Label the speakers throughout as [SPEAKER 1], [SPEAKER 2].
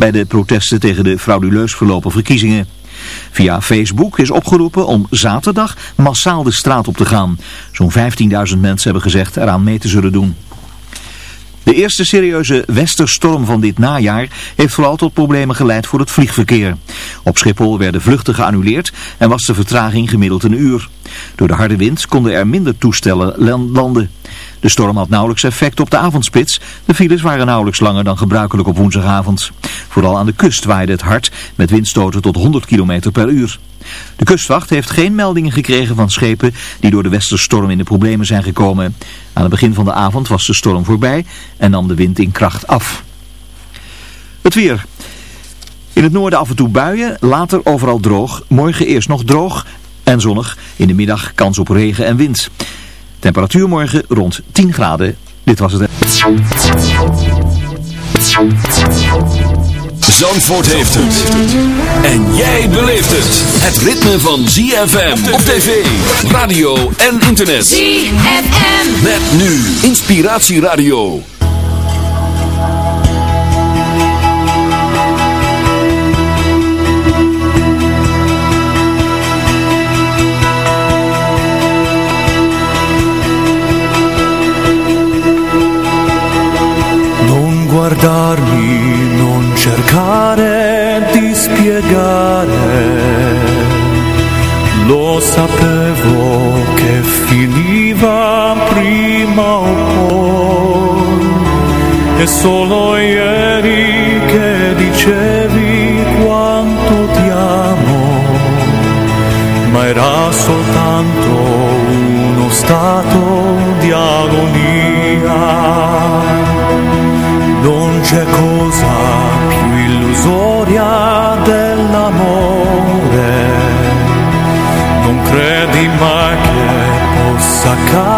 [SPEAKER 1] bij de protesten tegen de frauduleus verlopen verkiezingen. Via Facebook is opgeroepen om zaterdag massaal de straat op te gaan. Zo'n 15.000 mensen hebben gezegd eraan mee te zullen doen. De eerste serieuze westerstorm van dit najaar heeft vooral tot problemen geleid voor het vliegverkeer. Op Schiphol werden vluchten geannuleerd en was de vertraging gemiddeld een uur. Door de harde wind konden er minder toestellen landen. De storm had nauwelijks effect op de avondspits. De files waren nauwelijks langer dan gebruikelijk op woensdagavond. Vooral aan de kust waaide het hard met windstoten tot 100 km per uur. De kustwacht heeft geen meldingen gekregen van schepen die door de westerstorm in de problemen zijn gekomen. Aan het begin van de avond was de storm voorbij en nam de wind in kracht af. Het weer. In het noorden af en toe buien, later overal droog. Morgen eerst nog droog en zonnig. In de middag kans op regen en wind. Temperatuur morgen rond 10 graden. Dit was het.
[SPEAKER 2] Zandvoort heeft het. En jij beleeft het. Het ritme van ZFM op tv, radio en internet.
[SPEAKER 3] ZFM.
[SPEAKER 2] Met nu Inspiratieradio.
[SPEAKER 4] Guardarmi, non cercare di spiegare. Lo sapevo che finiva prima o poi. E solo ieri che dicevi quanto ti amo. Ma era soltanto uno stato Kakak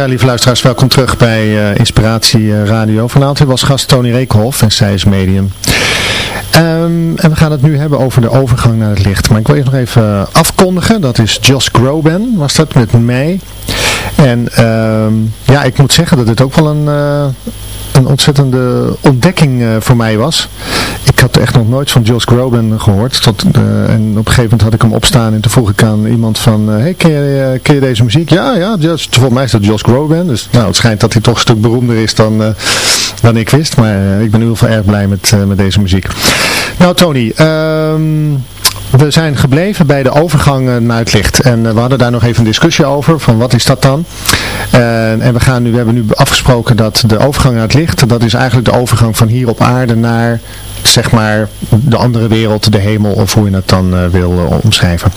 [SPEAKER 3] Ja, lieve luisteraars, welkom terug bij uh, Inspiratie eh, Radio. Vanavond was gast Tony Reekhoff en zij is medium. Um, en we gaan het nu hebben over de overgang naar het licht. Maar ik wil eerst nog even afkondigen. Dat is Josh Groban, was dat met mij. En um, ja, ik moet zeggen dat dit ook wel een, uh, een ontzettende ontdekking voor mij was. Ik had echt nog nooit van Josh Groban gehoord. Tot, uh, en op een gegeven moment had ik hem opstaan en toen vroeg ik aan iemand van, hey, ken je, ken je deze muziek? Ja, ja, Josh, volgens mij is dat Josh Groban. Dus nou, het schijnt dat hij toch een stuk beroemder is dan, dan ik wist. Maar ik ben in ieder geval erg blij met, met deze muziek. Nou Tony, um, we zijn gebleven bij de overgang naar het licht. En we hadden daar nog even een discussie over, van wat is dat dan? En we, gaan nu, we hebben nu afgesproken dat de overgang naar het licht, dat is eigenlijk de overgang van hier op aarde naar zeg maar de andere wereld, de hemel, of hoe je het dan uh, wil uh, omschrijven.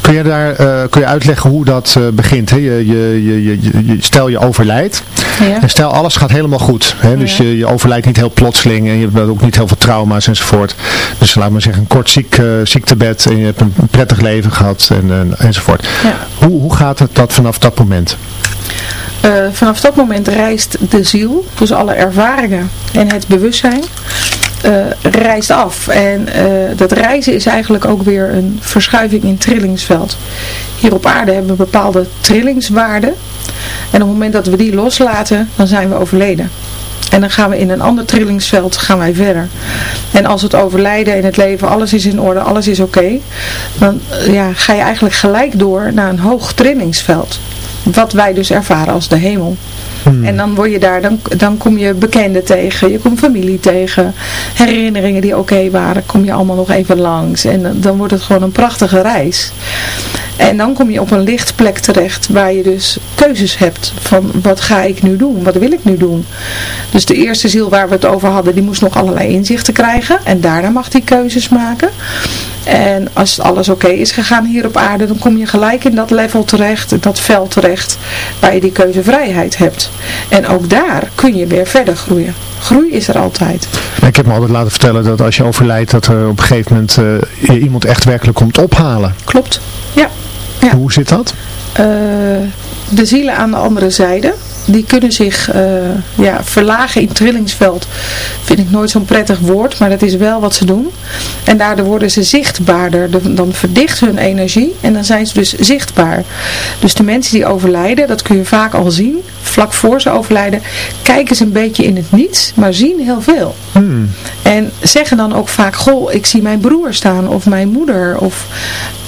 [SPEAKER 3] Kun je daar uh, kun je uitleggen hoe dat begint? Hè? Je, je, je, je, stel je overlijdt ja. en stel alles gaat helemaal goed. Hè? Dus ja. je, je overlijdt niet heel plotseling en je hebt ook niet heel veel trauma's enzovoort. Dus laat maar zeggen een kort ziek, ziektebed en je hebt een prettig leven gehad en, en, enzovoort. Ja. Hoe, hoe gaat het dat vanaf dat moment?
[SPEAKER 5] Uh, vanaf dat moment reist de ziel, dus alle ervaringen en het bewustzijn, reist af. En uh, dat reizen is eigenlijk ook weer een verschuiving in trillingsveld. Hier op aarde hebben we bepaalde trillingswaarden. En op het moment dat we die loslaten, dan zijn we overleden. En dan gaan we in een ander trillingsveld gaan wij verder. En als het overlijden in het leven, alles is in orde, alles is oké. Dan ja, ga je eigenlijk gelijk door naar een hoog trillingsveld. Wat wij dus ervaren als de hemel. Hmm. En dan word je daar, dan, dan kom je bekenden tegen, je komt familie tegen, herinneringen die oké waren, kom je allemaal nog even langs. En dan, dan wordt het gewoon een prachtige reis. En dan kom je op een lichtplek terecht waar je dus keuzes hebt van wat ga ik nu doen, wat wil ik nu doen. Dus de eerste ziel waar we het over hadden, die moest nog allerlei inzichten krijgen en daarna mag die keuzes maken. En als alles oké okay is gegaan hier op aarde, dan kom je gelijk in dat level terecht, in dat veld terecht, waar je die keuzevrijheid hebt. En ook daar kun je weer verder groeien. Groei is er altijd.
[SPEAKER 3] Ik heb me altijd laten vertellen dat als je overlijdt, dat er op een gegeven moment uh, je iemand echt werkelijk komt ophalen.
[SPEAKER 5] Klopt, ja. Ja.
[SPEAKER 3] Hoe zit dat?
[SPEAKER 5] Uh, de zielen aan de andere zijde, die kunnen zich uh, ja, verlagen in trillingsveld. Vind ik nooit zo'n prettig woord, maar dat is wel wat ze doen. En daardoor worden ze zichtbaarder. Dan verdicht hun energie en dan zijn ze dus zichtbaar. Dus de mensen die overlijden, dat kun je vaak al zien, vlak voor ze overlijden, kijken ze een beetje in het niets, maar zien heel veel.
[SPEAKER 3] Hmm.
[SPEAKER 5] En zeggen dan ook vaak, goh, ik zie mijn broer staan of mijn moeder. Of,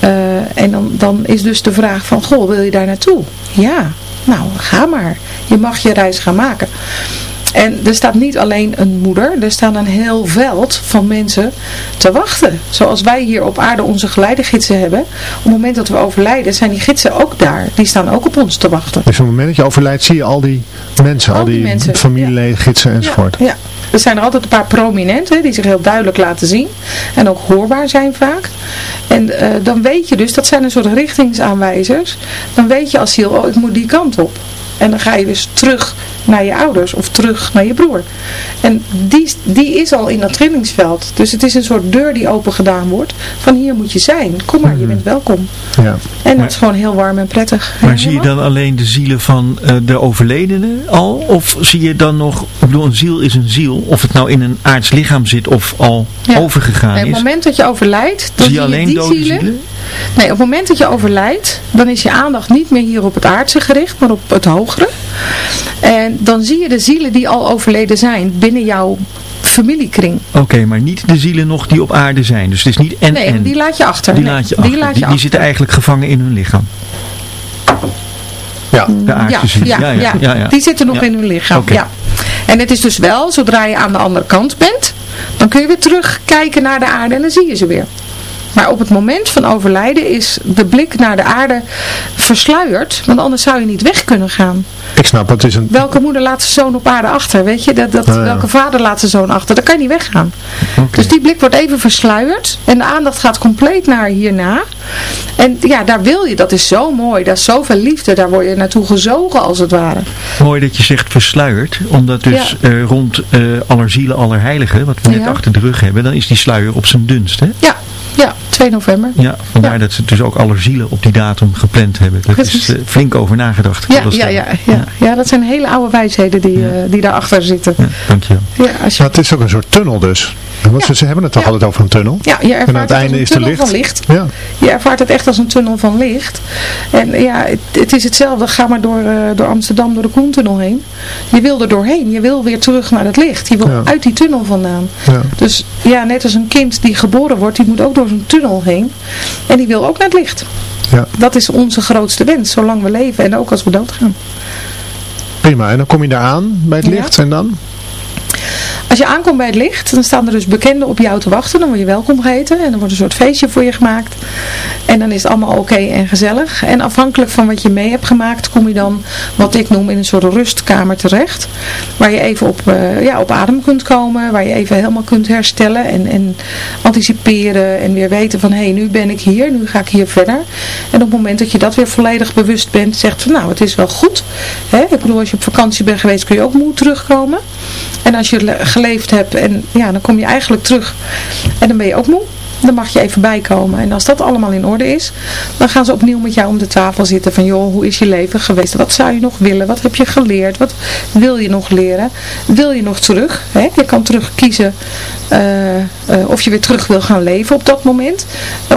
[SPEAKER 5] uh, en dan, dan is dus de vraag van, goh, wil je daar naartoe? Ja, nou, ga maar. Je mag je reis gaan maken. En er staat niet alleen een moeder, er staat een heel veld van mensen te wachten. Zoals wij hier op aarde onze geleidegidsen hebben. Op het moment dat we overlijden zijn die gidsen ook daar. Die staan ook op ons te wachten.
[SPEAKER 3] Dus op het moment dat je overlijdt zie je al die mensen, al, al die, die familieleden, gidsen enzovoort.
[SPEAKER 5] Ja, ja. Er zijn er altijd een paar prominenten die zich heel duidelijk laten zien. En ook hoorbaar zijn vaak. En uh, dan weet je dus, dat zijn een soort richtingsaanwijzers. Dan weet je als ziel, oh ik moet die kant op. En dan ga je dus terug naar je ouders of terug naar je broer. En die, die is al in dat trillingsveld. Dus het is een soort deur die open gedaan wordt. Van hier moet je zijn. Kom maar, je bent welkom.
[SPEAKER 3] Ja.
[SPEAKER 5] En dat maar, is gewoon heel warm en prettig.
[SPEAKER 6] Maar zie je dan alleen de zielen van uh, de overledenen al? Of zie je dan nog, ik bedoel een ziel is een ziel. Of het nou in een aards lichaam zit of al ja. overgegaan is.
[SPEAKER 5] Op het moment dat je overlijdt, dan
[SPEAKER 6] zie je, alleen
[SPEAKER 5] die
[SPEAKER 6] dode
[SPEAKER 5] zielen.
[SPEAKER 6] zielen?
[SPEAKER 5] Nee, op het moment dat je overlijdt, dan is je aandacht niet meer hier op het aardse gericht, maar op het hogere. En dan zie je de zielen die al overleden zijn binnen jouw familiekring.
[SPEAKER 6] Oké, okay, maar niet de zielen nog die op aarde zijn. Dus het is niet en
[SPEAKER 5] nee,
[SPEAKER 6] en.
[SPEAKER 5] die laat je achter.
[SPEAKER 6] Die
[SPEAKER 5] nee,
[SPEAKER 6] laat je
[SPEAKER 5] die
[SPEAKER 6] achter.
[SPEAKER 5] Laat je
[SPEAKER 6] die,
[SPEAKER 5] achter.
[SPEAKER 6] die zitten eigenlijk gevangen in hun lichaam.
[SPEAKER 3] Ja.
[SPEAKER 6] De aardse
[SPEAKER 5] ja,
[SPEAKER 6] zielen.
[SPEAKER 5] ja,
[SPEAKER 6] Ja, ja,
[SPEAKER 5] ja.
[SPEAKER 6] ja, ja.
[SPEAKER 5] Die zitten nog
[SPEAKER 6] Ja.
[SPEAKER 5] in hun lichaam.
[SPEAKER 6] Oké.
[SPEAKER 5] Ja. En het is dus wel, zodra je aan de andere kant bent, dan kun je weer terugkijken naar de aarde en dan zie je ze weer. Maar op het moment van overlijden is de blik naar de aarde versluierd, want anders zou je niet weg kunnen gaan.
[SPEAKER 3] Ik snap, het is een...
[SPEAKER 5] Welke moeder laat zijn zoon op aarde achter, weet je? Dat, dat,
[SPEAKER 3] Ah, ja.
[SPEAKER 5] Welke vader laat zijn zoon achter, dan kan je niet weggaan. Dus die blik wordt even versluierd en de aandacht gaat compleet naar hierna. En ja, daar wil je, dat is zo mooi, daar is zoveel liefde, daar word je naartoe gezogen als het ware.
[SPEAKER 6] Mooi dat je zegt versluierd, omdat dus eh, rond eh aller zielen, aller heiligen, wat we net
[SPEAKER 5] Ja.
[SPEAKER 6] achter de rug hebben, dan is die sluier op zijn dunst. Hè?
[SPEAKER 5] Ja, Ja, 2 november.
[SPEAKER 6] Ja, vandaar
[SPEAKER 5] Ja.
[SPEAKER 6] dat ze dus ook alle zielen op die datum gepland hebben. Dat
[SPEAKER 5] Precies.
[SPEAKER 6] is eh, flink over nagedacht.
[SPEAKER 5] Ja, ja, ja, ja, ja, dat zijn hele oude wijsheden die,
[SPEAKER 6] Ja.
[SPEAKER 5] eh, die daarachter zitten.
[SPEAKER 6] Ja, dankjewel.
[SPEAKER 5] Ja, als je,
[SPEAKER 3] Maar het is ook een soort tunnel dus. Want ze, ze hebben het toch
[SPEAKER 5] Ja.
[SPEAKER 3] altijd over een tunnel?
[SPEAKER 5] ja, je
[SPEAKER 3] en aan
[SPEAKER 5] ervaart
[SPEAKER 3] het
[SPEAKER 5] het als
[SPEAKER 3] einde
[SPEAKER 5] een
[SPEAKER 3] is
[SPEAKER 5] tunnel
[SPEAKER 3] licht.
[SPEAKER 5] van licht.
[SPEAKER 3] Ja.
[SPEAKER 5] Je ervaart het echt als een tunnel van licht. En ja, het, het is hetzelfde. Ga maar door, eh, door Amsterdam, door de Koentunnel heen. Je wil er doorheen. Je wil weer terug naar het licht. Je wil
[SPEAKER 3] Ja.
[SPEAKER 5] uit die tunnel vandaan.
[SPEAKER 3] Ja.
[SPEAKER 5] Dus ja, net als een kind die geboren wordt, die moet ook door zo'n tunnel heen. En die wil ook naar het licht.
[SPEAKER 3] Ja.
[SPEAKER 5] Dat is onze grootste wens, zolang we leven en ook als we doodgaan.
[SPEAKER 3] Prima. En dan kom je daar aan bij het
[SPEAKER 5] Ja.
[SPEAKER 3] licht en dan?
[SPEAKER 5] Als je aankomt bij het licht, dan staan er dus bekenden op jou te wachten. Dan word je welkom geheten en dan wordt een soort feestje voor je gemaakt. En dan is het allemaal oké en gezellig. En afhankelijk van wat je mee hebt gemaakt, kom je dan, wat ik noem, in een soort rustkamer terecht. Waar je even op, eh, ja, op adem kunt komen, waar je even helemaal kunt herstellen en, en anticiperen. En weer weten van, hé, hey, nu ben ik hier, nu ga ik hier verder. En op het moment dat je dat weer volledig bewust bent, zegt van, nou, het is wel goed. Hè? Ik bedoel, als je op vakantie bent geweest, kun je ook moe terugkomen. En als je le- geleefd hebt en ja, dan kom je eigenlijk terug en dan ben je ook moe. Dan mag je even bijkomen. En als dat allemaal in orde is, dan gaan ze opnieuw met jou om de tafel zitten. Van joh, hoe is je leven geweest? Wat zou je nog willen? Wat heb je geleerd? Wat wil je nog leren? Wil je nog terug? Hè? Je kan terug kiezen eh, eh, of je weer terug wil gaan leven op dat moment.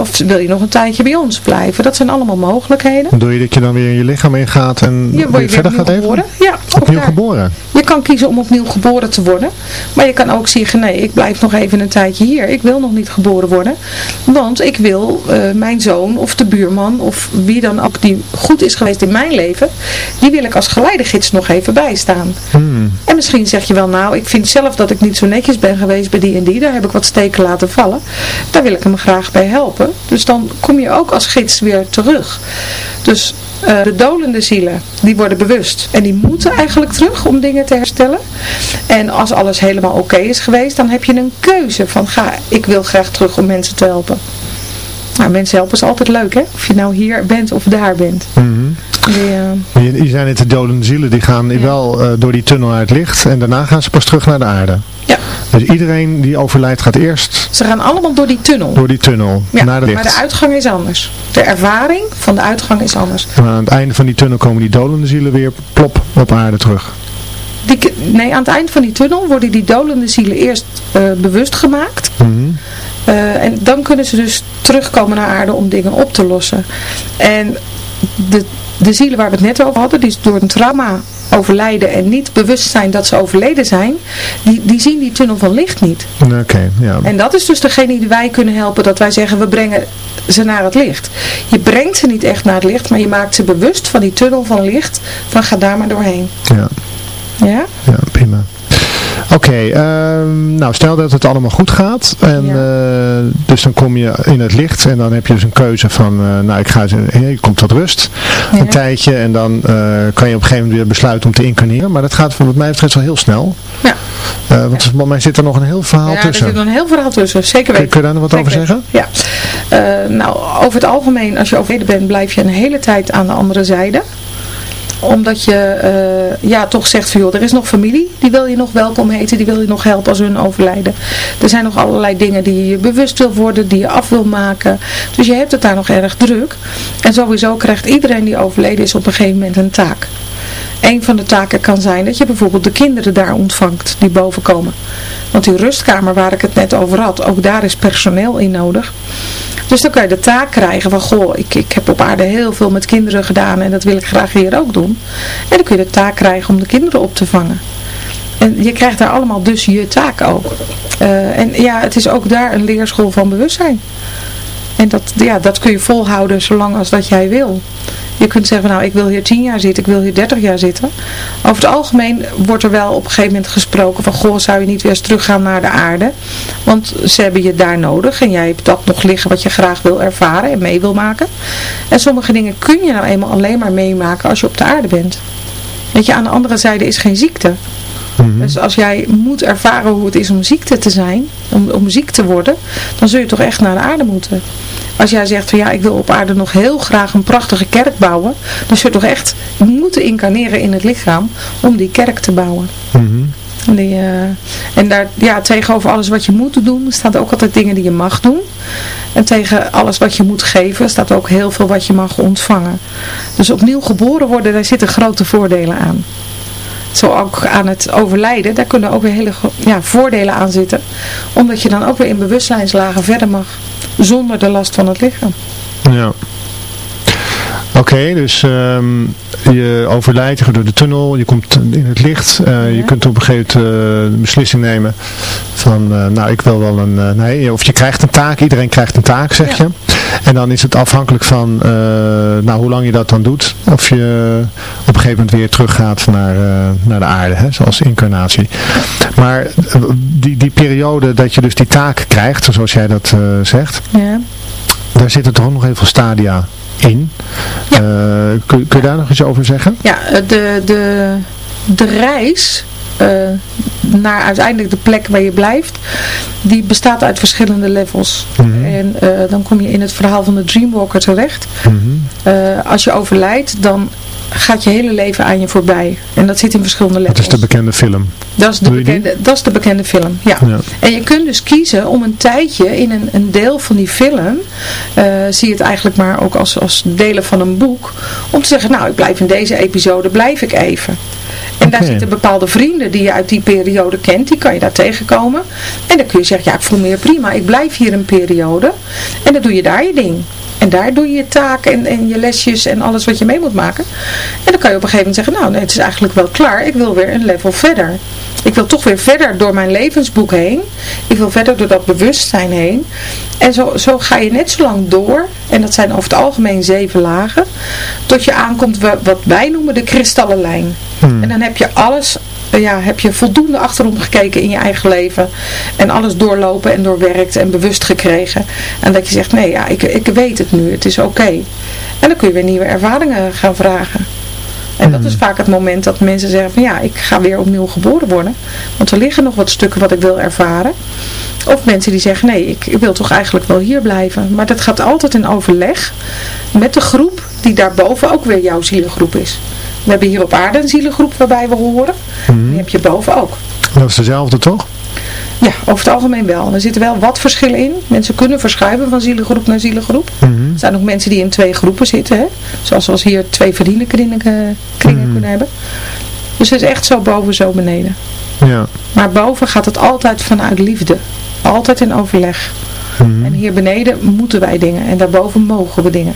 [SPEAKER 5] Of wil je nog een tijdje bij ons blijven? Dat zijn allemaal mogelijkheden.
[SPEAKER 3] Doe je dat je dan weer in je lichaam ingaat en
[SPEAKER 5] Je
[SPEAKER 3] weer
[SPEAKER 5] weer
[SPEAKER 3] verder
[SPEAKER 5] opnieuw
[SPEAKER 3] gaat even?
[SPEAKER 5] geboren. Ja,
[SPEAKER 3] Opnieuw
[SPEAKER 5] daar.
[SPEAKER 3] geboren.
[SPEAKER 5] Je kan kiezen om opnieuw geboren te worden. Maar je kan ook zeggen, nee, ik blijf nog even een tijdje hier. Ik wil nog niet geboren worden. Want ik wil eh, mijn zoon of de buurman of wie dan ook die goed is geweest in mijn leven. Die wil ik als geleidegids nog even bijstaan.
[SPEAKER 3] Hmm.
[SPEAKER 5] En misschien zeg je wel, nou, ik vind zelf dat ik niet zo netjes ben geweest bij die en die. Daar heb ik wat steken laten vallen. Daar wil ik hem graag bij helpen. Dus dan kom je ook als gids weer terug. Dus eh, de dolende zielen, die worden bewust. En die moeten eigenlijk terug om dingen te herstellen. En als alles helemaal oké is geweest, dan heb je een keuze van, ga, ik wil graag terug om mensen te helpen. Nou, mensen helpen is altijd leuk, hè? Of je nou hier bent of daar bent.
[SPEAKER 3] Mhm.
[SPEAKER 5] Die, eh,
[SPEAKER 3] Je, je zijn net de dodende zielen, die gaan
[SPEAKER 5] Ja.
[SPEAKER 3] wel eh, door die tunnel het licht en daarna gaan ze pas terug naar de aarde.
[SPEAKER 5] Ja,
[SPEAKER 3] Dus iedereen die overlijdt gaat eerst
[SPEAKER 5] ze gaan allemaal door die tunnel.
[SPEAKER 3] door die tunnel
[SPEAKER 5] Ja,
[SPEAKER 3] naar het
[SPEAKER 5] maar de uitgang is anders. De ervaring van de uitgang is anders.
[SPEAKER 3] Maar aan het einde van die tunnel komen die dolende zielen weer plop op aarde terug.
[SPEAKER 5] Die, nee, aan het eind van die tunnel worden die dolende zielen eerst eh, bewust gemaakt.
[SPEAKER 3] Mhm.
[SPEAKER 5] Eh, en dan kunnen ze dus terugkomen naar aarde om dingen op te lossen. En de, de zielen waar we het net over hadden, die door een trauma overlijden en niet bewust zijn dat ze overleden zijn, die, die zien die tunnel van licht niet.
[SPEAKER 3] Oké, ja.
[SPEAKER 5] En dat is dus degene die wij kunnen helpen, dat wij zeggen we brengen ze naar het licht. Je brengt ze niet echt naar het licht, maar je maakt ze bewust van die tunnel van licht, van ga daar maar doorheen.
[SPEAKER 3] ja.
[SPEAKER 5] Ja?
[SPEAKER 3] Ja, prima. Oké, ehm, nou stel dat het allemaal goed gaat. En,
[SPEAKER 5] Ja.
[SPEAKER 3] eh, dus dan kom je in het licht en dan heb je dus een keuze van, eh, nou ik ga, je komt tot rust
[SPEAKER 5] Ja.
[SPEAKER 3] een tijdje. En dan eh, kan je op een gegeven moment weer besluiten om te incarneren. Maar dat gaat wat mij betreft wel heel snel.
[SPEAKER 5] Ja.
[SPEAKER 3] Want volgens mij zit er nog een heel verhaal
[SPEAKER 5] Ja, er
[SPEAKER 3] tussen.
[SPEAKER 5] zit nog een heel verhaal tussen, zeker weten.
[SPEAKER 3] kun je daar nog wat over zeggen?
[SPEAKER 5] weten. Ja. Nou, over het algemeen, als je overleden bent, blijf je een hele tijd aan de andere zijde. Omdat je eh, ja, toch zegt joh, er is nog familie, die wil je nog welkom heten, die wil je nog helpen als hun overlijden. Er zijn nog allerlei dingen die je bewust wil worden, die je af wil maken. Dus je hebt het daar nog erg druk. En sowieso krijgt iedereen die overleden is op een gegeven moment een taak. Een van de taken kan zijn dat je bijvoorbeeld de kinderen daar ontvangt die boven komen. Want die rustkamer waar ik het net over had, ook daar is personeel in nodig. Dus dan kan je de taak krijgen van, goh, ik, ik heb op aarde heel veel met kinderen gedaan en dat wil ik graag hier ook doen. En dan kun je de taak krijgen om de kinderen op te vangen. En je krijgt daar allemaal dus je taak ook. Eh, en ja, het is ook daar een leerschool van bewustzijn. En dat, ja, dat kun je volhouden zolang als dat jij wil. Je kunt zeggen, nou ik wil hier 10 jaar zitten, ik wil hier 30 jaar zitten. Over het algemeen wordt er wel op een gegeven moment gesproken van, goh, zou je niet weer eens teruggaan naar de aarde? Want ze hebben je daar nodig en jij hebt dat nog liggen wat je graag wil ervaren en mee wil maken. En sommige dingen kun je nou eenmaal alleen maar meemaken als je op de aarde bent. Weet je, aan de andere zijde is geen ziekte. Dus als jij moet ervaren hoe het is om ziekte te zijn, om, om ziek te worden, dan zul je toch echt naar de aarde moeten. Als jij zegt van ja, ik wil op aarde nog heel graag een prachtige kerk bouwen, dan zul je toch echt moeten incarneren in het lichaam om die kerk te bouwen.
[SPEAKER 3] Mhm.
[SPEAKER 5] Die, eh, en daar, ja, tegenover alles wat je moet doen, staat ook altijd dingen die je mag doen. En tegen alles wat je moet geven, staat ook heel veel wat je mag ontvangen. Dus opnieuw geboren worden, daar zitten grote voordelen aan. Zo ook aan het overlijden, daar kunnen ook weer hele ja, voordelen aan zitten. Omdat je dan ook weer in bewustzijnslagen verder mag. Zonder de last van het lichaam.
[SPEAKER 3] Ja. Oké, dus ehm, je overlijdt, je gaat door de tunnel, je komt in het licht. eh, Je kunt op een gegeven moment de beslissing nemen van, eh, nou ik wil wel een, nee, of je krijgt een taak, iedereen krijgt een taak zeg
[SPEAKER 5] Ja.
[SPEAKER 3] je. En dan is het afhankelijk van, nou hoe lang je dat dan doet, of je op een gegeven moment weer teruggaat naar, naar de aarde, hè, zoals incarnatie. Maar die, die periode dat je dus die taak krijgt, zoals jij dat zegt,
[SPEAKER 5] Ja.
[SPEAKER 3] daar zitten toch ook nog heel veel stadia in.
[SPEAKER 5] Ja.
[SPEAKER 3] Eh, kun, kun je daar nog iets over zeggen?
[SPEAKER 5] Ja, eh, de, de, de reis eh, naar uiteindelijk de plek waar je blijft, die bestaat uit verschillende levels.
[SPEAKER 3] Mhm.
[SPEAKER 5] En dan kom je in het verhaal van de Dreamwalker terecht.
[SPEAKER 3] Mhm.
[SPEAKER 5] Als je overlijdt, dan gaat je hele leven aan je voorbij. En dat zit in verschillende
[SPEAKER 3] Dat
[SPEAKER 5] levels.
[SPEAKER 3] is de bekende film.
[SPEAKER 5] Dat is de, bekende, dat is de bekende film, ja.
[SPEAKER 3] Ja.
[SPEAKER 5] En je kunt dus kiezen om een tijdje in een, een deel van die film, eh, zie je het eigenlijk maar ook als, als delen van een boek, om te zeggen, nou ik blijf in deze episode, blijf ik even. En daar zitten bepaalde vrienden die je uit die periode kent, die kan je daar tegenkomen. En dan kun je zeggen, ja ik voel me hier prima, ik blijf hier een periode. En dan doe je daar je ding. En daar doe je je taak en, en je lesjes en alles wat je mee moet maken. En dan kan je op een gegeven moment zeggen, nou nee, het is eigenlijk wel klaar. Ik wil weer een level verder. Ik wil toch weer verder door mijn levensboek heen. Ik wil verder door dat bewustzijn heen. En zo, zo ga je net zo lang door. En dat zijn over het algemeen zeven lagen. Tot je aankomt wa- wat wij noemen de kristallenlijn. En dan heb je alles, ja, heb je voldoende achterom gekeken in je eigen leven. En alles doorlopen en doorwerkt en bewust gekregen. En dat je zegt, nee, ja, ik, ik weet het nu. Het is oké. En dan kun je weer nieuwe ervaringen gaan vragen. En dat is vaak het moment dat mensen zeggen van ja, ik ga weer opnieuw geboren worden. Want er liggen nog wat stukken wat ik wil ervaren. Of mensen die zeggen nee, ik, ik wil toch eigenlijk wel hier blijven. Maar dat gaat altijd in overleg met de groep die daarboven ook weer jouw zielengroep is. We hebben hier op aarde een zielengroep waarbij we horen. Die heb je boven ook.
[SPEAKER 3] Dat is dezelfde toch?
[SPEAKER 5] Ja, over het algemeen wel. Er zitten wel wat verschillen in. Mensen kunnen verschuiven van zielengroep naar zielengroep.
[SPEAKER 3] Mhm.
[SPEAKER 5] Er zijn ook mensen die in twee groepen zitten. Hè? Zoals we hier twee verdienenkringen eh, kringen
[SPEAKER 3] Mhm.
[SPEAKER 5] kunnen hebben. Dus het is echt zo boven, zo beneden.
[SPEAKER 3] Ja.
[SPEAKER 5] Maar boven gaat het altijd vanuit liefde. Altijd in overleg.
[SPEAKER 3] Mhm.
[SPEAKER 5] En hier beneden moeten wij dingen. En daarboven mogen we dingen.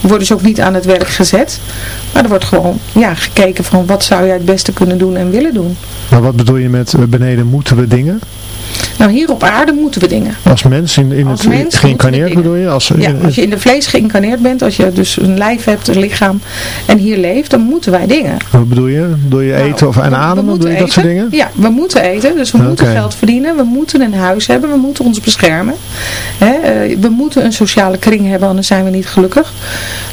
[SPEAKER 5] We worden dus ook niet aan het werk gezet. Maar er wordt gewoon ja, gekeken van wat zou jij het beste kunnen doen en willen doen.
[SPEAKER 3] Maar wat bedoel je met eh, beneden moeten we dingen?
[SPEAKER 5] Nou, hier op aarde moeten we dingen.
[SPEAKER 3] Als mens in, in
[SPEAKER 5] Als
[SPEAKER 3] het
[SPEAKER 5] mens
[SPEAKER 3] geïncarneerd bedoel je? Als,
[SPEAKER 5] Ja,
[SPEAKER 3] in-
[SPEAKER 5] als je in de vlees geïncarneerd bent, als je dus een lijf hebt, een lichaam en hier leeft, dan moeten wij dingen.
[SPEAKER 3] Wat bedoel je? Bedoel je
[SPEAKER 5] Nou,
[SPEAKER 3] eten of
[SPEAKER 5] we
[SPEAKER 3] ademen? je dat soort dingen?
[SPEAKER 5] Ja, we moeten eten, dus we moeten geld verdienen, we moeten een huis hebben, we moeten ons beschermen. Hè, eh, we moeten een sociale kring hebben, anders zijn we niet gelukkig.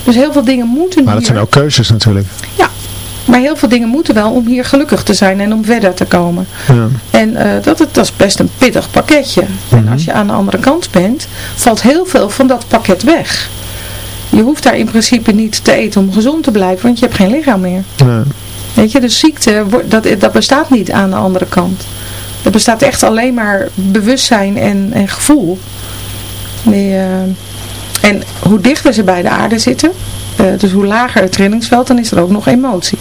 [SPEAKER 5] Dus heel veel dingen moeten
[SPEAKER 3] Maar dat
[SPEAKER 5] hier.
[SPEAKER 3] zijn ook keuzes natuurlijk.
[SPEAKER 5] Ja, maar heel veel dingen moeten wel om hier gelukkig te zijn en om verder te komen.
[SPEAKER 3] Ja.
[SPEAKER 5] En eh, dat, dat is best een pittig pakketje. En
[SPEAKER 3] Mhm.
[SPEAKER 5] als je aan de andere kant bent, valt heel veel van dat pakket weg. Je hoeft daar in principe niet te eten om gezond te blijven, want je hebt geen lichaam meer.
[SPEAKER 3] Ja.
[SPEAKER 5] Weet je, dus ziekte, dat, dat bestaat niet aan de andere kant. Er bestaat echt alleen maar bewustzijn en, en gevoel. Die, eh, en hoe dichter ze bij de aarde zitten, eh, dus hoe lager het trillingsveld, dan is er ook nog emotie.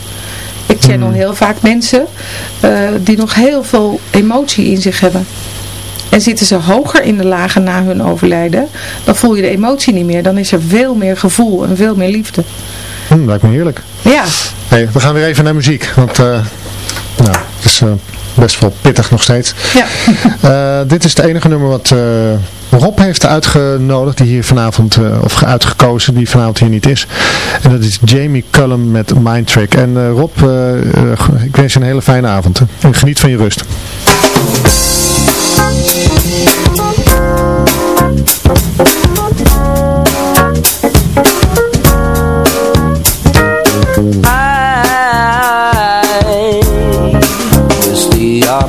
[SPEAKER 5] Ik channel heel vaak mensen eh, die nog heel veel emotie in zich hebben. En zitten ze hoger in de lagen na hun overlijden, dan voel je de emotie niet meer. Dan is er veel meer gevoel en veel meer liefde.
[SPEAKER 3] Hm, lijkt me heerlijk.
[SPEAKER 5] Ja,
[SPEAKER 3] Hey, we gaan weer even naar muziek. Want eh, nou, het is best wel pittig nog steeds.
[SPEAKER 5] ja.
[SPEAKER 3] Dit is het enige nummer wat Rob heeft uitgenodigd, die hier vanavond, eh, of uitgekozen, die vanavond hier niet is. En dat is Jamie Cullum met Mind Trick. En eh, Rob, eh, ik wens je een hele fijne avond. En geniet van je rust.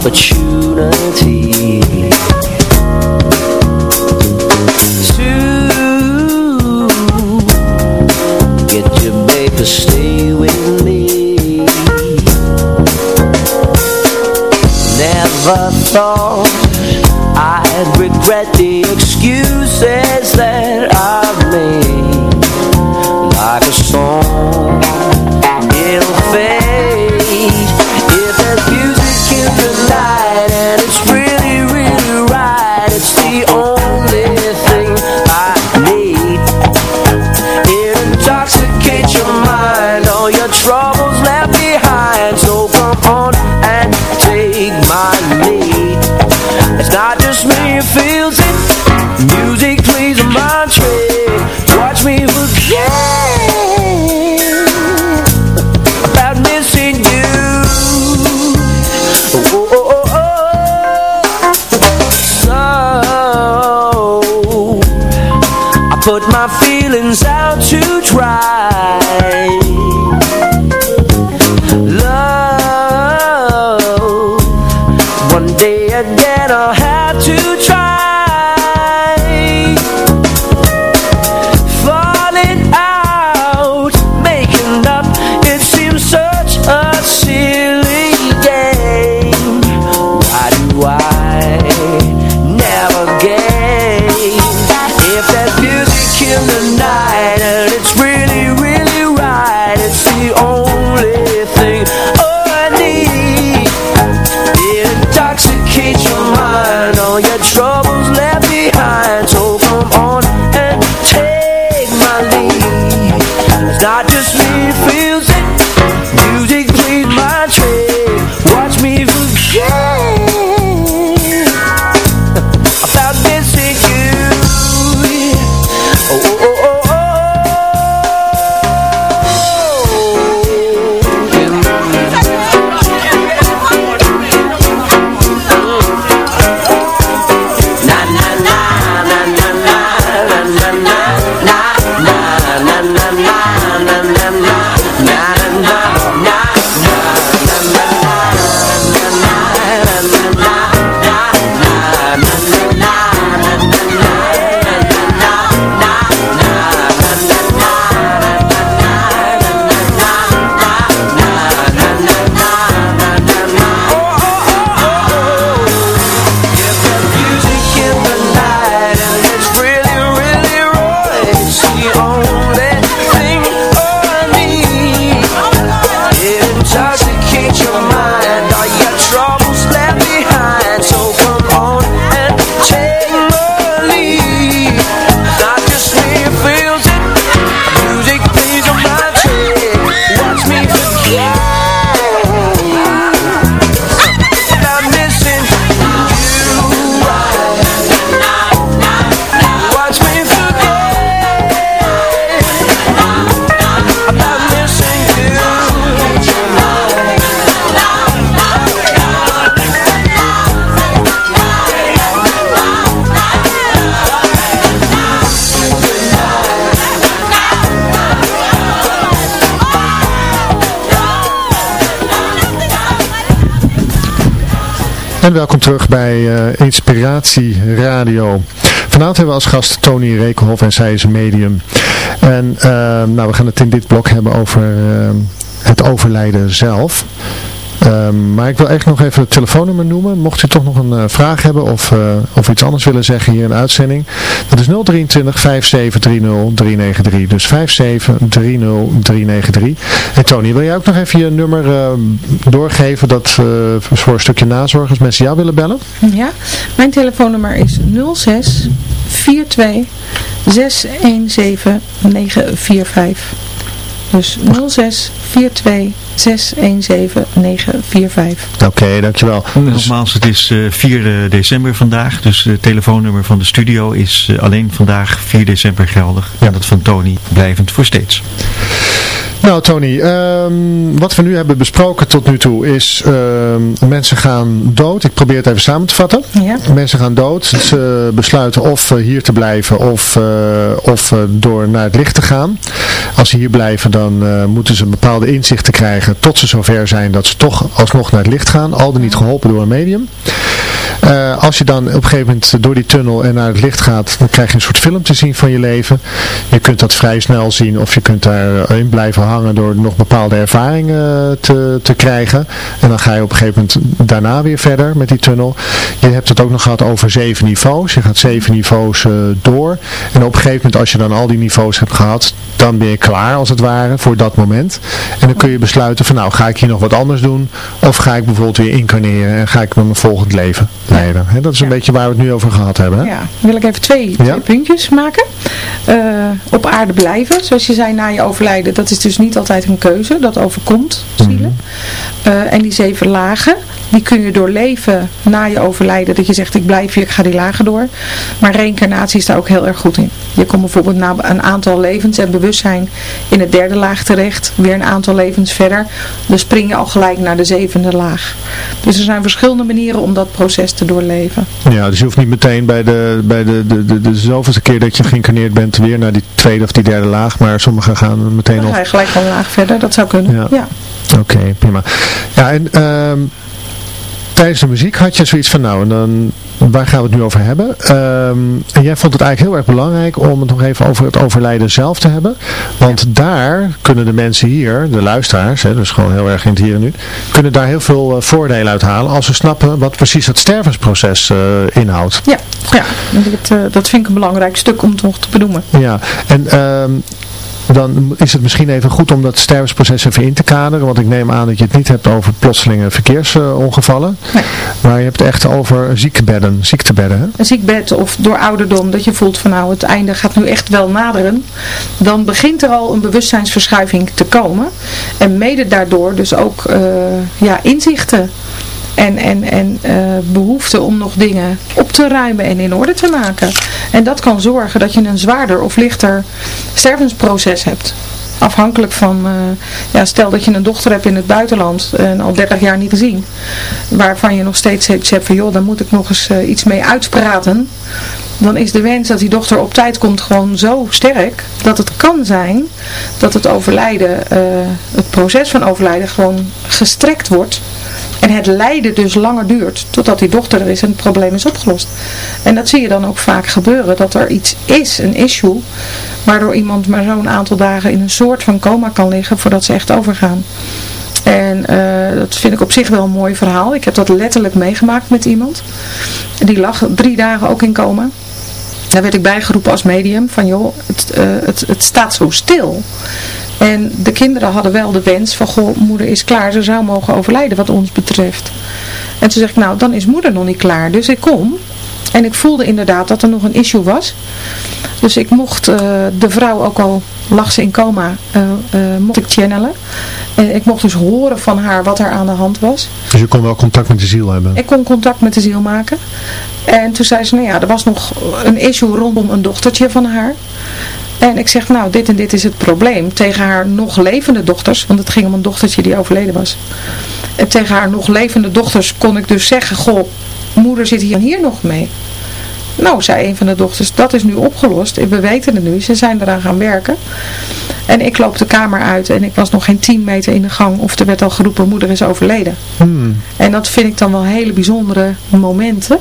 [SPEAKER 7] Opportunity I regret the excuses that I've made Like a song.
[SPEAKER 3] En welkom terug bij eh, Inspiratie Radio. Vanavond hebben we als gast Tony Rekenhoff en zij is een medium. En eh, nou, we gaan het in dit blok hebben over eh, het overlijden zelf. Ehm, maar ik wil echt nog even het telefoonnummer noemen. Mocht u toch nog een eh, vraag hebben of, eh, of iets anders willen zeggen hier in de uitzending. Dat is 023 5730 393. Dus 5730 393. En Tony, wil jij ook nog even je nummer eh, doorgeven dat, voor een stukje nazorg als mensen jou willen bellen?
[SPEAKER 5] Ja, mijn telefoonnummer is 06 42 617 945. Dus 06 42 617 945.
[SPEAKER 3] Oké, dankjewel.
[SPEAKER 6] Nogmaals, het is eh, 4 december vandaag, dus het telefoonnummer van de studio is eh, alleen vandaag 4 december geldig.
[SPEAKER 3] Ja.
[SPEAKER 6] En dat van Tony blijvend voor steeds.
[SPEAKER 3] Nou Tony, ehm, wat we nu hebben besproken tot nu toe is ehm, mensen gaan dood. Ik probeer het even samen te vatten.
[SPEAKER 5] Ja.
[SPEAKER 3] Mensen gaan dood. Ze besluiten of eh, hier te blijven of, eh, of eh, door naar het licht te gaan. Als ze hier blijven dan moeten ze een bepaalde inzichten krijgen tot ze zover zijn dat ze toch alsnog naar het licht gaan. Al dan niet geholpen door een medium. Als je dan op een gegeven moment door die tunnel en naar het licht gaat, dan krijg je een soort film te zien van je leven. Je kunt dat vrij snel zien of je kunt daarin blijven hangen door nog bepaalde ervaringen te, te krijgen. En dan ga je op een gegeven moment daarna weer verder met die tunnel. Je hebt het ook nog gehad over zeven niveaus. Je gaat zeven niveaus eh, door. En op een gegeven moment als je dan al die niveaus hebt gehad, dan ben je klaar als het ware voor dat moment. En dan kun je besluiten van nou ga ik hier nog wat anders doen of ga ik bijvoorbeeld weer incarneren en ga ik met mijn volgend leven leiden. Dat is een beetje waar we het nu over gehad hebben. Hè?
[SPEAKER 5] Ja, wil ik even twee, puntjes maken. Eh, op aarde blijven, zoals je zei na je overlijden, dat is dus niet altijd een keuze, dat overkomt zielen. Eh, en die zeven lagen, die kun je doorleven na je overlijden. Dat je zegt, ik blijf hier, ik ga die lagen door. Maar reïncarnatie is daar ook heel erg goed in. Je komt bijvoorbeeld na een aantal levens en bewustzijn in het derde laag terecht. Weer een aantal levens verder. Dan spring je al gelijk naar de zevende laag. Dus er zijn verschillende manieren om dat proces te doorleven.
[SPEAKER 3] Ja, dus je hoeft niet meteen bij de, bij de, de, de, de zoveelste keer dat je geïncarneerd bent weer naar die tweede of die derde laag. Maar sommigen gaan meteen
[SPEAKER 5] Dan
[SPEAKER 3] nog...
[SPEAKER 5] een laag verder, dat zou kunnen.
[SPEAKER 3] Ja.
[SPEAKER 5] Ja.
[SPEAKER 3] Oké, prima. Ja, en ehm, tijdens de muziek had je zoiets van, nou, en dan, waar gaan we het nu over hebben? Ehm, en jij vond het eigenlijk heel erg belangrijk om het nog even over het overlijden zelf te hebben. Want daar kunnen de mensen hier, de luisteraars, hè, dus gewoon heel erg in het hier en nu, kunnen daar heel veel eh, voordelen uit halen als ze snappen wat precies het stervensproces eh, inhoudt.
[SPEAKER 5] Ja, ja. Dat, eh, dat vind ik een belangrijk stuk om toch te benoemen.
[SPEAKER 3] Ja, en ehm, dan is het misschien even goed om dat stervensproces even in te kaderen. Want ik neem aan dat je het niet hebt over plotselinge verkeersongevallen.
[SPEAKER 5] Nee.
[SPEAKER 3] Maar je hebt het echt over ziektebedden, ziektebedden. Hè?
[SPEAKER 5] een ziekbed of door ouderdom, dat je voelt van nou het einde gaat nu echt wel naderen, dan begint er al een bewustzijnsverschuiving te komen. En mede daardoor dus ook eh, ja, inzichten en, en, en eh, behoefte om nog dingen op te ruimen en in orde te maken. En dat kan zorgen dat je een zwaarder of lichter stervensproces hebt. Afhankelijk van, eh, ja, stel dat je een dochter hebt in het buitenland en al 30 jaar niet gezien. Waarvan je nog steeds hebt van, joh, daar moet ik nog eens eh, iets mee uitspraten. Dan is de wens dat die dochter op tijd komt gewoon zo sterk dat het kan zijn dat het overlijden, het proces van overlijden gewoon gestrekt wordt. En het lijden dus langer duurt totdat die dochter er is en het probleem is opgelost. En dat zie je dan ook vaak gebeuren, dat er iets is, een issue, waardoor iemand maar zo'n aantal dagen in een soort van coma kan liggen voordat ze echt overgaan. En eh, dat vind ik op zich wel een mooi verhaal. Ik heb dat letterlijk meegemaakt met iemand. Die lag drie dagen ook in coma. Daar werd ik bijgeroepen als medium van joh, het, eh, het, het staat zo stil. En de kinderen hadden wel de wens van, goh, moeder is klaar, ze zou mogen overlijden wat ons betreft. En toen zeg ik, nou, dan is moeder nog niet klaar. Dus ik kom. En ik voelde inderdaad dat er nog een issue was. Dus ik mocht eh, de vrouw, ook al lag ze in coma, eh, eh, mocht ik channelen. En ik mocht dus horen van haar wat er aan de hand was.
[SPEAKER 3] Dus je kon wel contact met de ziel hebben.
[SPEAKER 5] Ik kon contact met de ziel maken. En toen zei ze, nou ja, er was nog een issue rondom een dochtertje van haar. En ik zeg, nou, dit en dit is het probleem. Tegen haar nog levende dochters, want het ging om een dochtertje die overleden was. En tegen haar nog levende dochters kon ik dus zeggen, goh, moeder zit hier en hier nog mee. Nou, zei een van de dochters, dat is nu opgelost. We weten het nu, ze zijn eraan gaan werken. En ik loop de kamer uit en ik was nog geen 10 meter in de gang of er werd al geroepen, moeder is overleden.
[SPEAKER 3] Hmm.
[SPEAKER 5] En dat vind ik dan wel hele bijzondere momenten.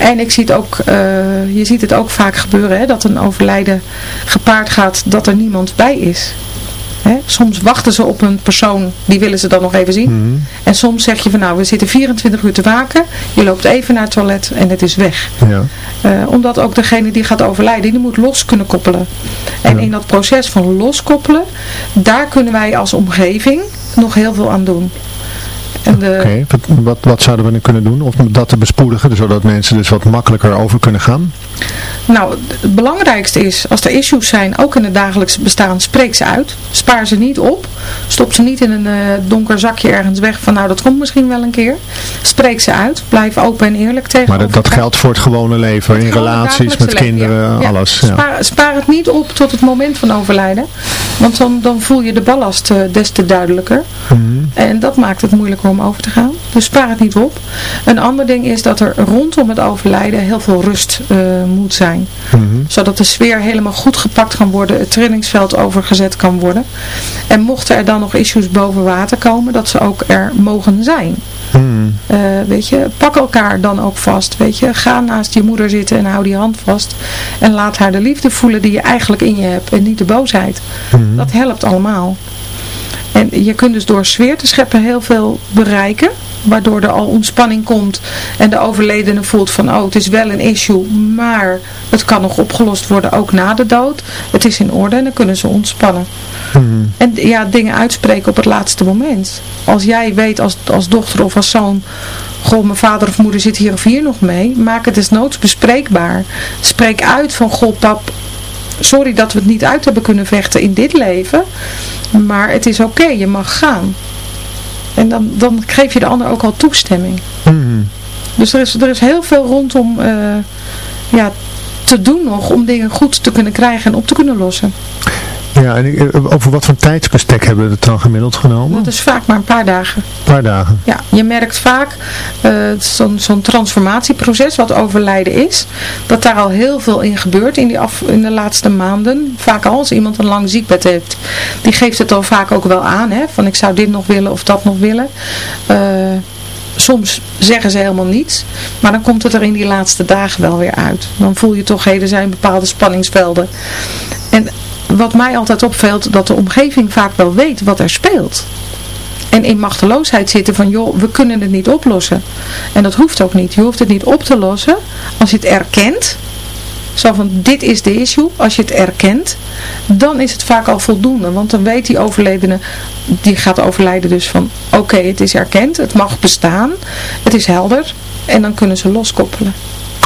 [SPEAKER 5] En ik zie het ook, eh, je ziet het ook vaak gebeuren, hè, dat een overlijden gepaard gaat dat er niemand bij is. Hè? Soms wachten ze op een persoon, die willen ze dan nog even zien.
[SPEAKER 3] Mhm.
[SPEAKER 5] En soms zeg je van nou, we zitten 24 uur te waken, je loopt even naar het toilet en het is weg.
[SPEAKER 3] Ja.
[SPEAKER 5] Eh, omdat ook degene die gaat overlijden, die moet los kunnen koppelen. En in dat proces van loskoppelen, daar kunnen wij als omgeving nog heel veel aan doen.
[SPEAKER 3] Oké, wat, wat, wat zouden we nu kunnen doen om dat te bespoedigen, zodat mensen dus wat makkelijker over kunnen gaan?
[SPEAKER 5] Nou, het belangrijkste is, als er issues zijn, ook in het dagelijkse bestaan, spreek ze uit. Spaar ze niet op. Stop ze niet in een eh, donker zakje ergens weg van, nou dat komt misschien wel een keer. Spreek ze uit. Blijf open en eerlijk tegen
[SPEAKER 3] Maar dat, dat geldt voor het gewone leven, in relaties met
[SPEAKER 5] leven,
[SPEAKER 3] kinderen,
[SPEAKER 5] ja.
[SPEAKER 3] Alles. Ja.
[SPEAKER 5] Spaar, spaar het niet op tot het moment van overlijden. Want dan, dan voel je de ballast eh, des te duidelijker.
[SPEAKER 3] Mhm.
[SPEAKER 5] En dat maakt het moeilijker om over te gaan. Dus spaar het niet op. Een ander ding is dat er rondom het overlijden heel veel rust eh, moet zijn.
[SPEAKER 3] Mhm.
[SPEAKER 5] Zodat de sfeer helemaal goed gepakt kan worden. Het trainingsveld overgezet kan worden. En mochten er dan nog issues boven water komen. Dat ze ook er mogen zijn.
[SPEAKER 3] Mhm.
[SPEAKER 5] Eh, weet je, pak elkaar dan ook vast. Weet je, ga naast je moeder zitten en hou die hand vast. En laat haar de liefde voelen die je eigenlijk in je hebt. En niet de boosheid.
[SPEAKER 3] Mhm.
[SPEAKER 5] Dat helpt allemaal. En je kunt dus door sfeer te scheppen heel veel bereiken. Waardoor er al ontspanning komt. En de overledene voelt van, oh het is wel een issue. Maar het kan nog opgelost worden ook na de dood. Het is in orde en dan kunnen ze ontspannen.
[SPEAKER 3] Mhm.
[SPEAKER 5] En ja, dingen uitspreken op het laatste moment. Als jij weet als, als dochter of als zoon, goh, mijn vader of moeder zit hier of hier nog mee. Maak het desnoods bespreekbaar. Spreek uit van, goh pap, sorry dat we het niet uit hebben kunnen vechten in dit leven. Maar het is oké, je mag gaan. En dan, dan geef je de ander ook al toestemming.
[SPEAKER 3] Mhm.
[SPEAKER 5] Dus er is, er is heel veel rondom eh, ja, te doen nog om dingen goed te kunnen krijgen en op te kunnen lossen.
[SPEAKER 3] Ja, en ik- eh, over wat voor tijdsbestek hebben we het dan gemiddeld genomen?
[SPEAKER 5] Dat is vaak maar een paar dagen.
[SPEAKER 3] Een paar dagen.
[SPEAKER 5] Ja, je merkt vaak eh, zo'n zo'n transformatieproces wat overlijden is, dat daar al heel veel in gebeurt in, die af, in de laatste maanden. Vaak al, als iemand een lang ziekbed heeft, die geeft het al vaak ook wel aan, hè, van ik zou dit nog willen of dat nog willen. Eh, soms zeggen ze helemaal niets, maar dan komt het er in die laatste dagen wel weer uit. Dan voel je toch, hé, er zijn bepaalde spanningsvelden. En wat mij altijd opvalt, dat de omgeving vaak wel weet wat er speelt. En in machteloosheid zitten van, joh, we kunnen het niet oplossen. En dat hoeft ook niet. Je hoeft het niet op te lossen als je het erkent. Zo van, dit is de issue. Als je het erkent, dan is het vaak al voldoende. Want dan weet die overledene, die gaat overlijden dus van, oké, het is erkend. Het mag bestaan. Het is helder. En dan kunnen ze loskoppelen.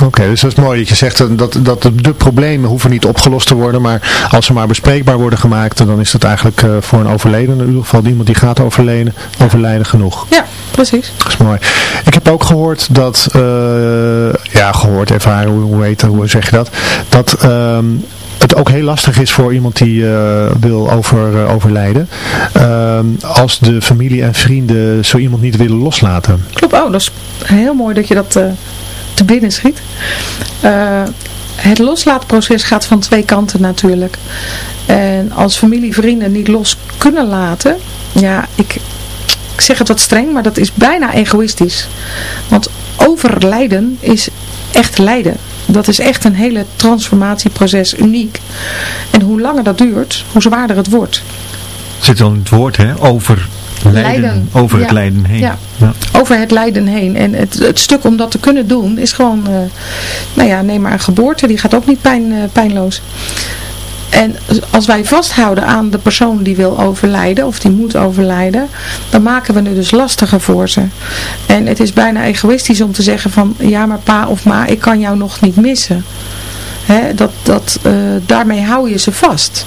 [SPEAKER 3] Oké, dus dat is mooi dat je zegt dat, dat, de, problemen hoeven niet opgelost te worden, maar als ze maar bespreekbaar worden gemaakt, dan is dat eigenlijk eh, voor een overledene, in ieder geval iemand die gaat overleden, overlijden genoeg.
[SPEAKER 5] Ja, precies.
[SPEAKER 3] Dat is mooi. Ik heb ook gehoord dat, eh, ja gehoord, ervaren, hoe, hoe, heet, hoe zeg je dat, dat ehm, het ook heel lastig is voor iemand die eh, wil over, overlijden, ehm, als de familie en vrienden zo iemand niet willen loslaten.
[SPEAKER 5] Klopt, oh, dat is heel mooi dat je dat te binnen schiet. Eh, het loslaatproces gaat van twee kanten natuurlijk. En als familie, vrienden niet los kunnen laten, ja, ik, ik zeg het wat streng, maar dat is bijna egoïstisch. Want overlijden is echt lijden. Dat is echt een hele transformatieproces, uniek. En hoe langer dat duurt, hoe zwaarder het wordt.
[SPEAKER 6] Zit in het woord, hè? Over Over het
[SPEAKER 5] Ja.
[SPEAKER 6] lijden heen.
[SPEAKER 5] Ja.
[SPEAKER 6] Ja.
[SPEAKER 5] over het lijden heen. En het, het stuk om dat te kunnen doen is gewoon, eh, nou ja, neem maar een geboorte, die gaat ook niet pijn, eh, pijnloos. En als wij vasthouden aan de persoon die wil overlijden of die moet overlijden, dan maken we het dus lastiger voor ze. En het is bijna egoïstisch om te zeggen van, ja maar pa of ma, ik kan jou nog niet missen. Dat, dat, eh, daarmee hou je ze vast.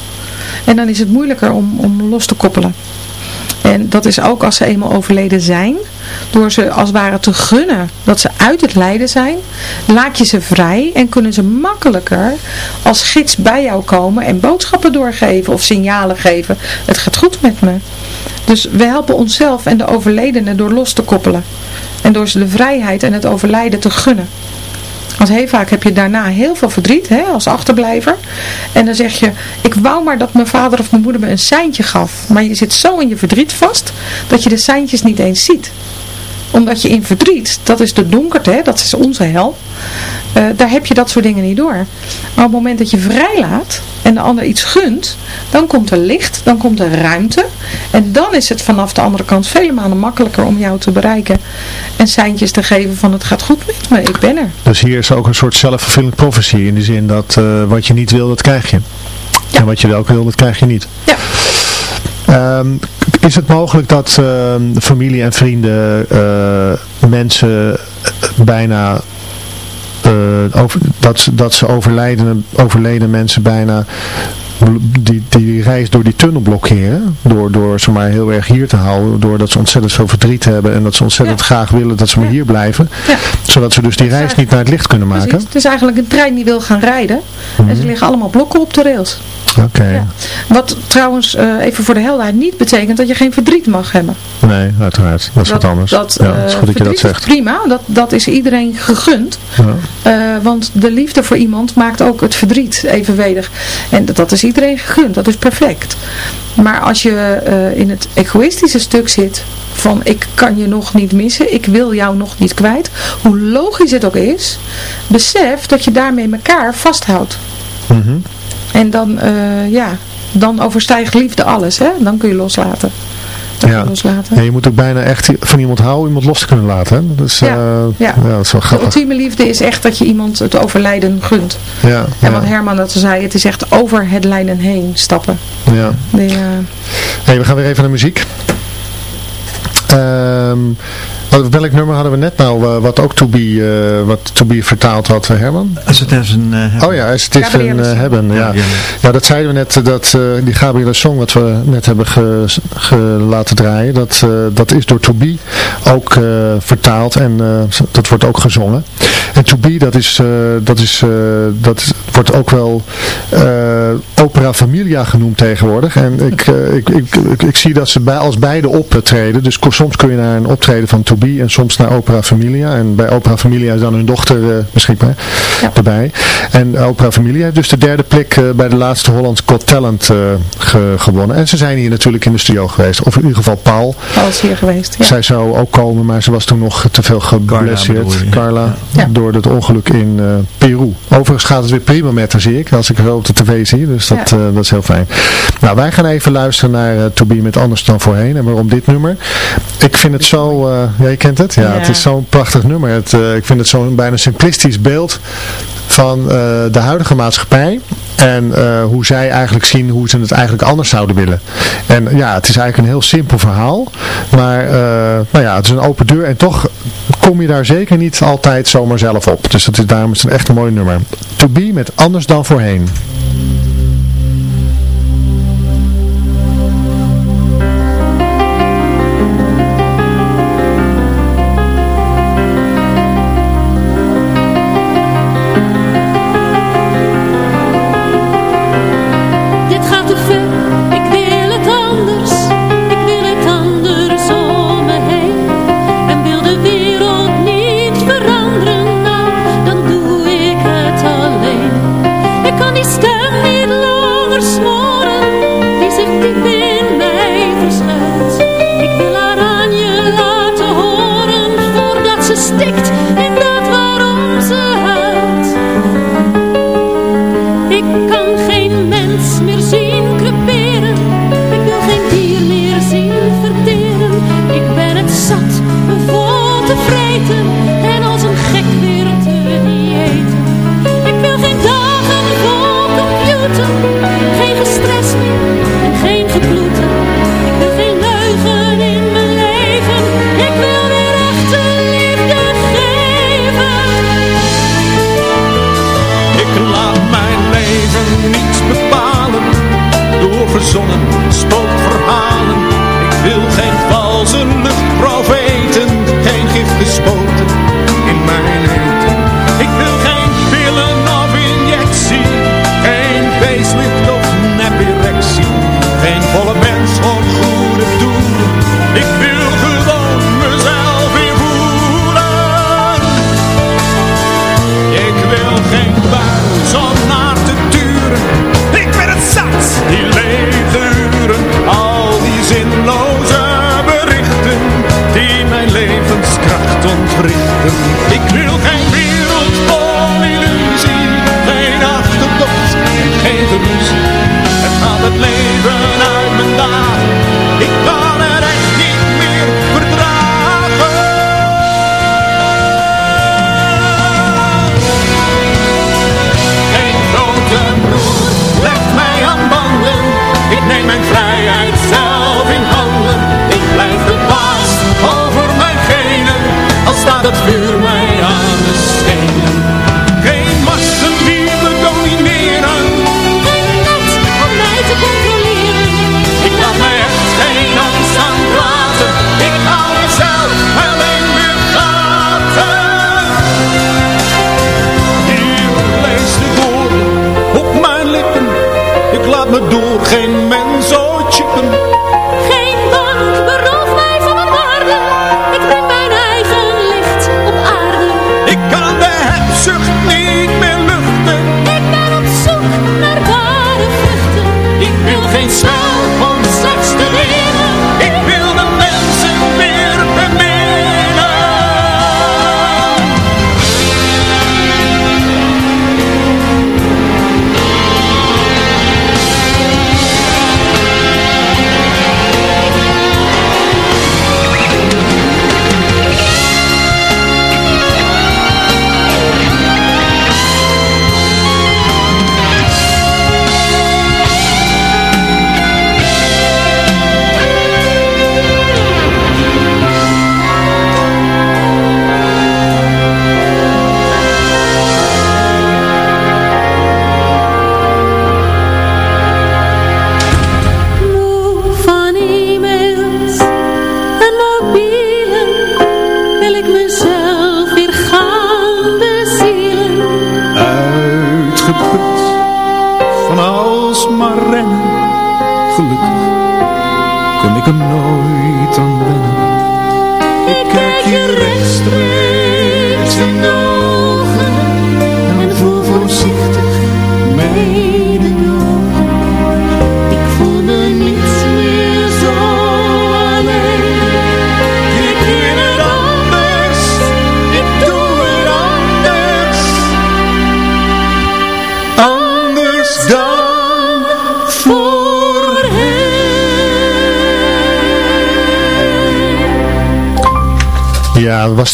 [SPEAKER 5] En dan is het moeilijker om, om los te koppelen. En dat is ook als ze eenmaal overleden zijn. Door ze als het ware te gunnen dat ze uit het lijden zijn. Laat je ze vrij en kunnen ze makkelijker als gids bij jou komen. En boodschappen doorgeven of signalen geven. Het gaat goed met me. Dus we helpen onszelf en de overledene door los te koppelen. En door ze de vrijheid en het overlijden te gunnen. Want heel vaak heb je daarna heel veel verdriet hè, als achterblijver. En dan zeg je, ik wou maar dat mijn vader of mijn moeder me een seintje gaf. Maar je zit zo in je verdriet vast, dat je de seintjes niet eens ziet. Omdat je in verdriet, dat is de donkerte, hè, dat is onze hel. Eh, daar heb je dat soort dingen niet door. Maar op het moment dat je vrijlaat en de ander iets gunt, dan komt er licht, dan komt er ruimte. En dan is het vanaf de andere kant vele malen makkelijker om jou te bereiken. En seintjes te geven van het gaat goed met me, ik ben er.
[SPEAKER 3] Dus hier is ook een soort self-fulfilling prophecy in die zin dat eh, wat je niet wil, dat krijg je.
[SPEAKER 5] Ja.
[SPEAKER 3] En wat je wel wil, dat krijg je niet.
[SPEAKER 5] Ja.
[SPEAKER 3] Ehm, is het mogelijk dat ehm, familie en vrienden eh, mensen bijna over, dat, dat ze overlijden, overleden mensen bijna die, die reis door die tunnel blokkeren. Door, door ze maar heel erg hier te houden. Doordat ze ontzettend veel verdriet hebben. En dat ze ontzettend
[SPEAKER 5] Ja.
[SPEAKER 3] graag willen dat ze maar hier blijven.
[SPEAKER 5] Ja.
[SPEAKER 3] Zodat ze dus die reis niet naar het licht kunnen maken.
[SPEAKER 5] Precies. Het is eigenlijk een trein die wil gaan rijden. En er liggen allemaal blokken op de rails.
[SPEAKER 3] Oké.
[SPEAKER 5] Ja. Wat trouwens, eh, even voor de helderheid, niet betekent dat je geen verdriet mag hebben.
[SPEAKER 3] Nee, uiteraard. Dat is wat anders.
[SPEAKER 5] Dat,
[SPEAKER 3] ja,
[SPEAKER 5] eh,
[SPEAKER 3] het is goed dat je dat zegt.
[SPEAKER 5] Prima, dat, dat is iedereen gegund.
[SPEAKER 3] Ja.
[SPEAKER 5] Eh, want de liefde voor iemand maakt ook het verdriet evenwedig. En dat, dat is iedereen gegund, dat is perfect. Maar als je eh, in het egoïstische stuk zit van ik kan je nog niet missen, ik wil jou nog niet kwijt. Hoe logisch het ook is, besef dat je daarmee elkaar vasthoudt.
[SPEAKER 3] Mhm.
[SPEAKER 5] En dan, eh, ja, dan overstijgt liefde alles, hè? Dan kun je loslaten.
[SPEAKER 3] Ja.
[SPEAKER 5] loslaten.
[SPEAKER 3] Ja, je moet ook bijna echt van iemand houden, iemand los te kunnen laten. Hè? Is,
[SPEAKER 5] Ja,
[SPEAKER 3] eh,
[SPEAKER 5] ja.
[SPEAKER 3] ja, dat is wel
[SPEAKER 5] De
[SPEAKER 3] grappig.
[SPEAKER 5] ultieme liefde is echt dat je iemand het overlijden gunt.
[SPEAKER 3] Ja,
[SPEAKER 5] En wat Herman dat zei, het is echt over het lijden heen stappen.
[SPEAKER 3] ja.
[SPEAKER 5] Eh,
[SPEAKER 3] Hey, we gaan weer even naar muziek. Ehm, welk nummer hadden we net nou, eh, wat ook To Be, eh, wat to be vertaald had, eh, Herman?
[SPEAKER 6] Als het is een... eh,
[SPEAKER 3] Oh ja, het is
[SPEAKER 5] Gabrielle
[SPEAKER 3] een hebben, ja. Dat zeiden we net, dat eh, die Gabrielle Song wat we net hebben ge, ge- laten draaien, dat, eh, dat is door To Be ook eh, vertaald en eh, dat wordt ook gezongen. En To Be, dat is, eh, dat is, eh, dat wordt ook wel eh, opera familia genoemd tegenwoordig. En ik, ik, ik, ik, ik zie dat ze bij, als beide optreden, dus soms kun je naar een optreden van To Be en soms naar opera familia. En bij opera familia is dan hun dochter eh, beschikbaar
[SPEAKER 5] Ja.
[SPEAKER 3] erbij. En Opera Familia heeft dus de derde plek eh, bij de laatste Hollands Got Talent eh, ge- gewonnen. En ze zijn hier natuurlijk in de studio geweest. Of in ieder geval Paul.
[SPEAKER 5] Paul is hier geweest. Ja.
[SPEAKER 3] Zij zou ook komen, maar ze was toen nog te veel geblesseerd.
[SPEAKER 6] bedoel je?
[SPEAKER 3] Carla,
[SPEAKER 5] Ja.
[SPEAKER 3] Door het ongeluk in eh, Peru. Overigens gaat het weer prima met haar, zie ik. Als ik haar op de tv zie. Dus dat,
[SPEAKER 5] Ja.
[SPEAKER 3] eh, dat is heel fijn. Nou, wij gaan even luisteren naar eh, To Be met Anders dan Voorheen. En waarom dit nummer? Ik vind het zo... je kent het? Ja,
[SPEAKER 5] Ja.
[SPEAKER 3] het is zo'n prachtig nummer. Het, ik vind het zo'n bijna simplistisch beeld van de huidige maatschappij. En hoe zij eigenlijk zien hoe ze het eigenlijk anders zouden willen. En ja, het is eigenlijk een heel simpel verhaal. Maar nou ja, het is een open deur. En toch kom je daar zeker niet altijd zomaar op. Dus dat is, daarom is een echt mooi nummer. To be met anders dan voorheen.
[SPEAKER 8] Vol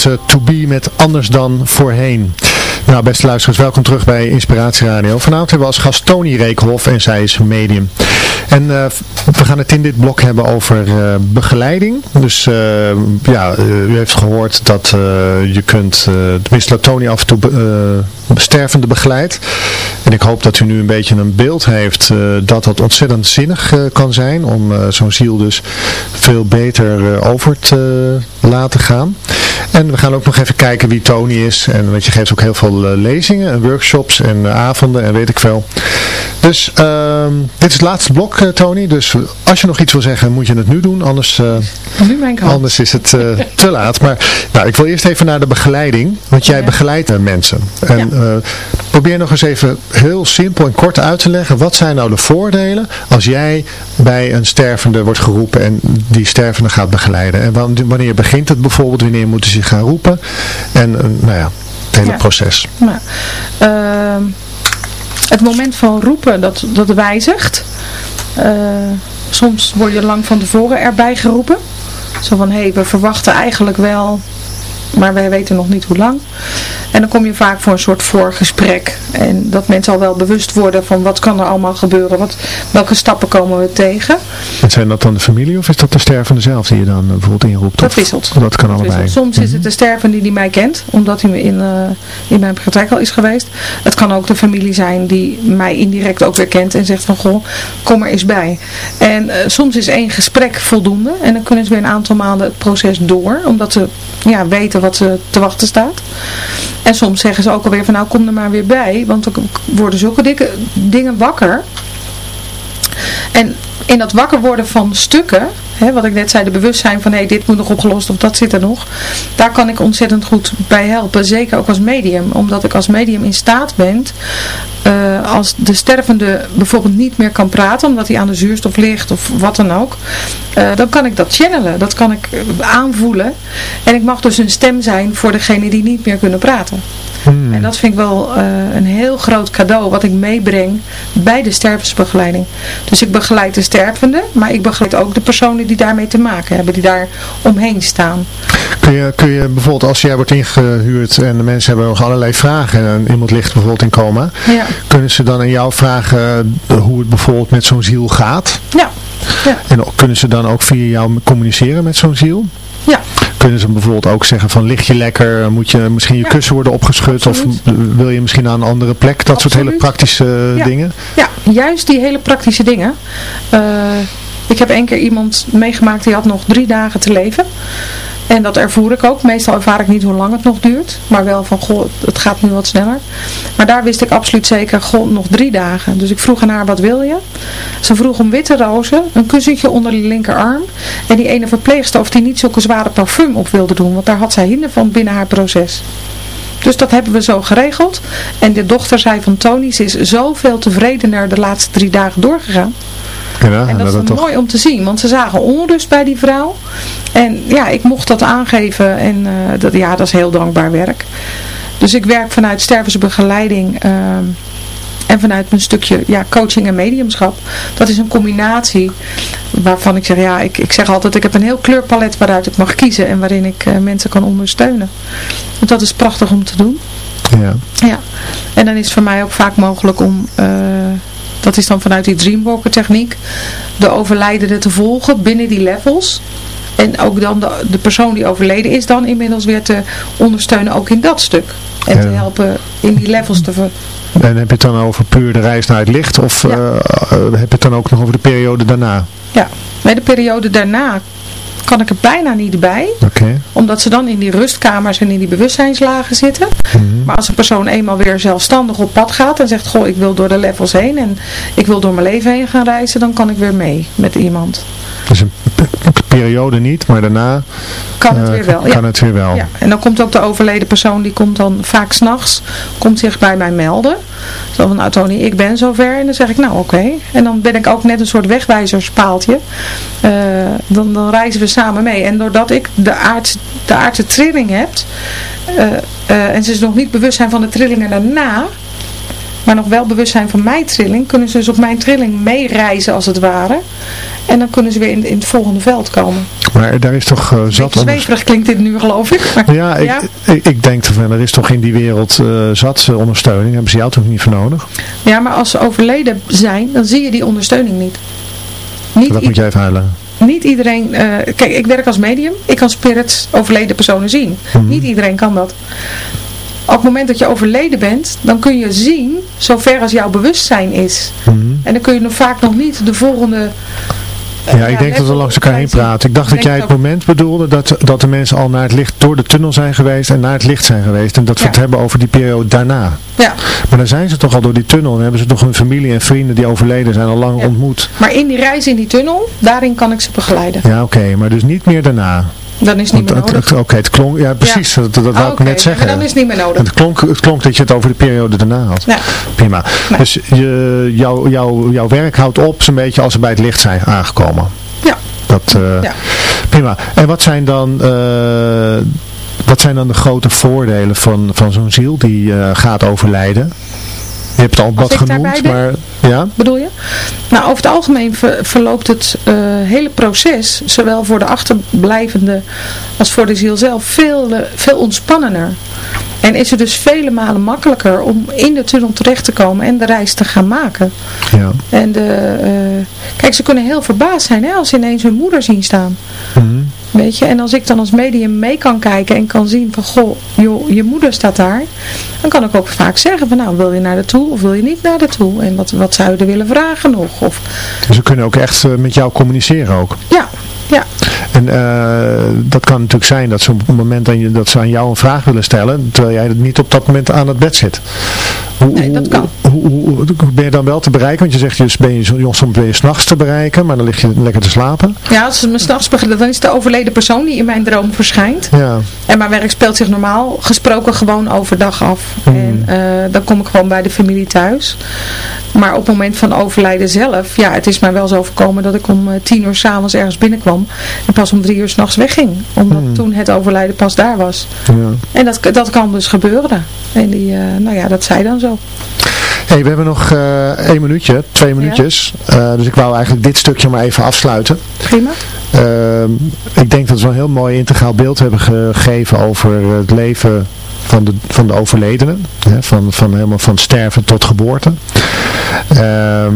[SPEAKER 3] uh, To Be met Anders dan Voorheen. Nou, beste luisteraars, welkom terug bij Inspiratie Radio. Vanavond hebben we als gast Tony Reekhoff en zij is medium. En uh, we gaan het in dit blok hebben over uh, begeleiding. Dus ja, u heeft gehoord dat je kunt, tenminste Tony af en toe stervende begeleidt. En ik hoop dat u nu een beetje een beeld heeft dat dat ontzettend zinnig kan zijn. Om zo'n ziel dus veel beter over te laten gaan. En we gaan ook nog even kijken wie Tony is. En want je geeft ook heel veel uh, lezingen en workshops en uh, avonden en weet ik veel. Dus uh, dit is het laatste blok uh, Tony. Dus als je nog iets wil zeggen moet je het nu doen. Anders,
[SPEAKER 5] nu mijn kant.
[SPEAKER 3] anders is het te laat. Maar nou, ik wil eerst even naar de begeleiding. Want jij ja. begeleidt mensen. En ja. probeer nog eens even heel simpel en kort uit te leggen. Wat zijn nou de voordelen als jij bij een stervende wordt geroepen en die stervende gaat begeleiden. En wanneer begint het bijvoorbeeld? Wanneer moeten ze gaan roepen? En nou ja, het hele ja. proces.
[SPEAKER 5] Nou, uh, het moment van roepen, dat, dat wijzigt. Uh, soms word je lang van tevoren erbij geroepen. Zo van, hé, hey, we verwachten eigenlijk wel, maar wij weten nog niet hoe lang. En dan kom je vaak voor een soort voorgesprek. En dat mensen al wel bewust worden van wat kan er allemaal gebeuren. Wat, welke stappen komen we tegen.
[SPEAKER 3] En zijn dat dan de familie of is dat de stervende zelf die je dan bijvoorbeeld inroept?
[SPEAKER 5] Dat wisselt.
[SPEAKER 3] Dat kan
[SPEAKER 5] dat
[SPEAKER 3] allebei.
[SPEAKER 5] Wisselt. Soms mm -hmm. is het de stervende die mij kent. Omdat hij in, uh, in mijn praktijk al is geweest. Het kan ook de familie zijn die mij indirect ook weer kent. En zegt van goh, kom er eens bij. En uh, soms is één gesprek voldoende. En dan kunnen ze weer een aantal maanden het proces door. Omdat ze ja, weten wat ze te wachten staat. En soms zeggen ze ook alweer van nou kom er maar weer bij. Want dan worden zulke dikke dingen wakker. En in dat wakker worden van stukken, hè, wat ik net zei, de bewustzijn van hé, hey, dit moet nog opgelost of dat zit er nog. Daar kan ik ontzettend goed bij helpen. Zeker ook als medium. Omdat ik als medium in staat ben, uh, als de stervende bijvoorbeeld niet meer kan praten, omdat hij aan de zuurstof ligt of wat dan ook. Uh, dan kan ik dat channelen. Dat kan ik aanvoelen. En ik mag dus een stem zijn voor degene die niet meer kunnen praten. Hmm. En dat vind ik wel uh, een heel groot cadeau wat ik meebreng bij de stervensbegeleiding. Dus ik begeleid de stervende, maar ik begeleid ook de personen die daarmee te maken hebben, die daar omheen staan.
[SPEAKER 3] Kun je, kun je bijvoorbeeld als jij wordt ingehuurd en de mensen hebben nog allerlei vragen en iemand ligt bijvoorbeeld in coma,
[SPEAKER 5] ja.
[SPEAKER 3] kunnen ze dan aan jou vragen hoe het bijvoorbeeld met zo'n ziel gaat?
[SPEAKER 5] Ja. ja.
[SPEAKER 3] En kunnen ze dan ook via jou communiceren met zo'n ziel?
[SPEAKER 5] Ja.
[SPEAKER 3] Kunnen ze bijvoorbeeld ook zeggen van lig je lekker, moet je misschien je ja. kussen worden opgeschud Absoluut. of wil je misschien naar een andere plek? Dat Absoluut. soort hele praktische
[SPEAKER 5] ja.
[SPEAKER 3] dingen?
[SPEAKER 5] Ja, juist die hele praktische dingen. Uh, ik heb één keer iemand meegemaakt die had nog drie dagen te leven. En dat ervoer ik ook. Meestal ervaar ik niet hoe lang het nog duurt. Maar wel van, goh, het gaat nu wat sneller. Maar daar wist ik absoluut zeker, goh, nog drie dagen. Dus ik vroeg aan haar, wat wil je? Ze vroeg om witte rozen, een kussentje onder de linkerarm. En die ene verpleegster of die niet zulke zware parfum op wilde doen. Want daar had zij hinder van binnen haar proces. Dus dat hebben we zo geregeld. En de dochter zei van Tony, ze is zoveel tevredener de laatste drie dagen doorgegaan.
[SPEAKER 3] Ja,
[SPEAKER 5] en dat is
[SPEAKER 3] dat
[SPEAKER 5] toch... mooi om te zien, want ze zagen onrust bij die vrouw. En ja, ik mocht dat aangeven en uh, dat, ja, dat is heel dankbaar werk. Dus ik werk vanuit stervensbegeleiding uh, en vanuit mijn stukje ja, coaching en mediumschap. Dat is een combinatie waarvan ik zeg, ja, ik, ik zeg altijd, ik heb een heel kleurpalet waaruit ik mag kiezen en waarin ik uh, mensen kan ondersteunen. Want dat is prachtig om te doen.
[SPEAKER 3] Ja.
[SPEAKER 5] ja. En dan is het voor mij ook vaak mogelijk om... Dat is dan vanuit die Dreamwalker techniek. De overlijdende te volgen binnen die levels. En ook dan de, de persoon die overleden is dan inmiddels weer te ondersteunen ook in dat stuk. En ja. te helpen in die levels te ver...
[SPEAKER 3] En heb je het dan over puur de reis naar het licht? Of ja. uh, heb je het dan ook nog over de periode daarna?
[SPEAKER 5] Ja, bij de periode daarna kan ik er bijna niet bij.
[SPEAKER 3] Oké.
[SPEAKER 5] Omdat ze dan in die rustkamers en in die bewustzijnslagen zitten.
[SPEAKER 3] Mhm.
[SPEAKER 5] Maar als een persoon eenmaal weer zelfstandig op pad gaat en zegt, goh, ik wil door de levels heen en ik wil door mijn leven heen gaan reizen, dan kan ik weer mee met iemand.
[SPEAKER 3] Dus een p- periode niet, maar daarna
[SPEAKER 5] Kan het
[SPEAKER 3] eh,
[SPEAKER 5] weer wel,
[SPEAKER 3] kan
[SPEAKER 5] ja.
[SPEAKER 3] het weer wel.
[SPEAKER 5] Ja, en dan komt ook de overleden persoon, die komt dan vaak s'nachts, komt zich bij mij melden. Zo van, nou Tony, ik ben zover. En dan zeg ik, nou oké. En dan ben ik ook net een soort wegwijzerspaaltje. Eh, dan, dan reizen we samen mee. En doordat ik de, aardse, de aardse trilling heb, eh, en ze is nog niet bewust zijn van de trillingen daarna, maar nog wel bewust zijn van mijn trilling, kunnen ze dus op mijn trilling meereizen als het ware. En dan kunnen ze weer in, in het volgende veld komen.
[SPEAKER 3] Maar daar is toch eh, zat
[SPEAKER 5] zweverig klinkt dit nu geloof ik. Maar,
[SPEAKER 3] Ja, ik, Ik, ik denk er is toch in die wereld eh, zat eh, ondersteuning. Hebben ze jou toch niet voor nodig?
[SPEAKER 5] Ja, maar als ze overleden zijn, dan zie je die ondersteuning niet. Niet,
[SPEAKER 3] Dat moet jij even uitleggen.
[SPEAKER 5] niet iedereen... kijk, ik werk als medium. Ik kan spirits overleden personen zien.
[SPEAKER 3] Mhm.
[SPEAKER 5] Niet iedereen kan dat. Op het moment dat je overleden bent, dan kun je zien, zover als jouw bewustzijn is.
[SPEAKER 3] Mhm.
[SPEAKER 5] En dan kun je nog vaak nog niet de volgende...
[SPEAKER 3] Ja, ik denk dat we langs elkaar heen praten. Ik dacht dat jij
[SPEAKER 5] het
[SPEAKER 3] moment bedoelde dat, dat de mensen al naar het licht door de tunnel zijn geweest en naar het licht zijn geweest. En dat we
[SPEAKER 5] Ja.
[SPEAKER 3] het hebben over die periode daarna.
[SPEAKER 5] Ja,
[SPEAKER 3] Maar dan zijn ze toch al door die tunnel en hebben ze toch hun familie en vrienden die overleden zijn al lang
[SPEAKER 5] Ja.
[SPEAKER 3] ontmoet.
[SPEAKER 5] maar in die reis in die tunnel, daarin kan ik ze begeleiden.
[SPEAKER 3] Ja, oké, maar dus niet meer daarna.
[SPEAKER 5] Dan is het niet meer nodig.
[SPEAKER 3] Oké, het klonk, ja precies, dat, dat wou ik
[SPEAKER 5] oké,
[SPEAKER 3] net zeggen.
[SPEAKER 5] Maar dan is het niet meer nodig.
[SPEAKER 3] het, klonk, het klonk dat je het over de periode daarna had.
[SPEAKER 5] Ja.
[SPEAKER 3] Prima.
[SPEAKER 5] Nee.
[SPEAKER 3] Dus je, jouw werk houdt op zo'n beetje als ze bij het licht zijn aangekomen.
[SPEAKER 5] Ja.
[SPEAKER 3] Dat, eh,
[SPEAKER 5] Ja.
[SPEAKER 3] Prima. En wat zijn dan, eh, wat zijn dan de grote voordelen van, van zo'n ziel die eh, gaat overlijden? Je hebt het al wat genoemd,
[SPEAKER 5] ben?
[SPEAKER 3] maar ja?
[SPEAKER 5] bedoel je? Nou, over het algemeen ver- verloopt het eh, hele proces, zowel voor de achterblijvende als voor de ziel zelf, veel, eh, veel ontspannender. En is het dus vele malen makkelijker om in de tunnel terecht te komen en de reis te gaan maken.
[SPEAKER 3] ja.
[SPEAKER 5] En de, eh, kijk, ze kunnen heel verbaasd zijn hè, als ze ineens hun moeder zien staan.
[SPEAKER 3] Mhm.
[SPEAKER 5] Weet je, en als ik dan als medium mee kan kijken en kan zien van, goh, joh, je moeder staat daar. Dan kan ik ook vaak zeggen van, nou, wil je naar de toe of wil je niet naar de toe? En wat, wat zou je er willen vragen nog? Of,
[SPEAKER 3] Dus ze kunnen ook echt eh, met jou communiceren ook.
[SPEAKER 5] ja, ja,
[SPEAKER 3] En eh, dat kan natuurlijk zijn dat ze op het moment dat, je, dat ze aan jou een vraag willen stellen, terwijl jij niet op dat moment aan het bed zit. Hoe,
[SPEAKER 5] Nee, dat kan.
[SPEAKER 3] Hoe, hoe, ben je dan wel te bereiken? Want je zegt, dus ben je, zo- soms ben je s'nachts te bereiken, maar dan lig je lekker te slapen.
[SPEAKER 5] ja, als ze me s'nachts begrijpen, dan is het de overleden persoon die in mijn droom verschijnt.
[SPEAKER 3] Ja,
[SPEAKER 5] En mijn werk speelt zich normaal gesproken gewoon overdag af.
[SPEAKER 3] Hmm.
[SPEAKER 5] En eh, dan kom ik gewoon bij de familie thuis. Maar op het moment van overlijden zelf, ja, het is mij wel zo voorkomen dat ik om eh, tien uur s'avonds ergens binnenkwam. En pas om drie uur s'nachts wegging. Omdat
[SPEAKER 3] Hmm.
[SPEAKER 5] toen het overlijden pas daar was.
[SPEAKER 3] ja.
[SPEAKER 5] En dat, dat kan dus gebeuren. En die, eh, nou ja, dat zei dan zo.
[SPEAKER 3] Hey, we hebben nog eh één minuutje, twee minuutjes. Eh, dus ik wou eigenlijk dit stukje maar even afsluiten.
[SPEAKER 5] Prima.
[SPEAKER 3] Ik denk dat we een heel mooi integraal beeld hebben gegeven over het leven van de, van de overledenen. Hè, van, van helemaal van sterven tot geboorte. Ehm,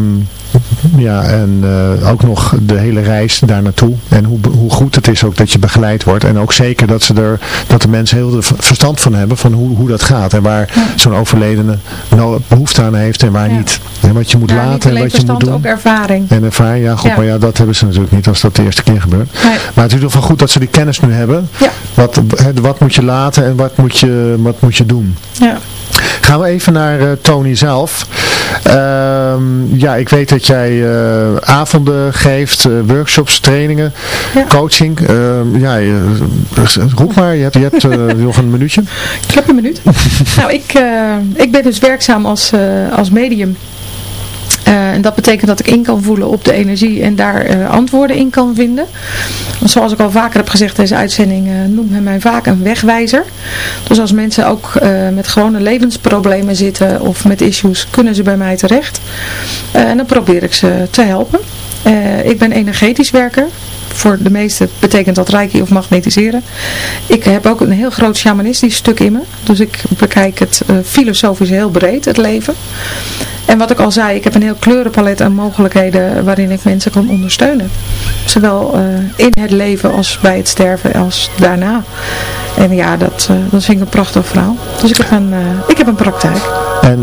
[SPEAKER 3] ja, en eh, ook nog de hele reis daar naartoe. En hoe, hoe goed het is ook dat je begeleid wordt. En ook zeker dat, ze er, dat de mensen heel veel verstand van hebben van hoe, hoe dat gaat. En waar zo'n overledene nou behoefte aan heeft en waar
[SPEAKER 5] Ja.
[SPEAKER 3] niet. En wat je moet laten en wat je moet doen.
[SPEAKER 5] ook ervaring.
[SPEAKER 3] En ervaring, ja, goed, maar ja, dat hebben ze natuurlijk niet als dat de eerste keer gebeurt.
[SPEAKER 5] Nee.
[SPEAKER 3] Maar het is in ieder geval goed dat ze die kennis nu hebben. Wat, wat moet je laten en wat moet je, wat moet je doen.
[SPEAKER 5] Ja.
[SPEAKER 3] Gaan we even naar eh, Tony zelf. Ehm, ja, ik weet dat jij eh, avonden geeft, eh, workshops, trainingen,
[SPEAKER 5] Ja.
[SPEAKER 3] coaching. Ehm, ja, roep maar, je hebt, je hebt nog een minuutje.
[SPEAKER 5] Ik heb een minuut. nou, ik, ik ben dus werkzaam als, als medium. Eh, en dat betekent dat ik in kan voelen op de energie en daar eh, antwoorden in kan vinden. Zoals ik al vaker heb gezegd deze uitzending, eh, noemt men mij vaak een wegwijzer. Dus als mensen ook met gewone levensproblemen zitten of met issues, kunnen ze bij mij terecht. En dan probeer ik ze te helpen. Ik ben energetisch werker. Voor de meesten betekent dat reiki of magnetiseren. Ik heb ook een heel groot shamanistisch stuk in me. Dus ik bekijk het eh, filosofisch heel breed, het leven. En wat ik al zei, ik heb een heel kleurenpalet aan mogelijkheden waarin ik mensen kan ondersteunen. Zowel eh, in het leven als bij het sterven als daarna. En ja, dat, eh, dat vind ik een prachtig verhaal. Dus ik heb een, ik heb een praktijk.
[SPEAKER 3] En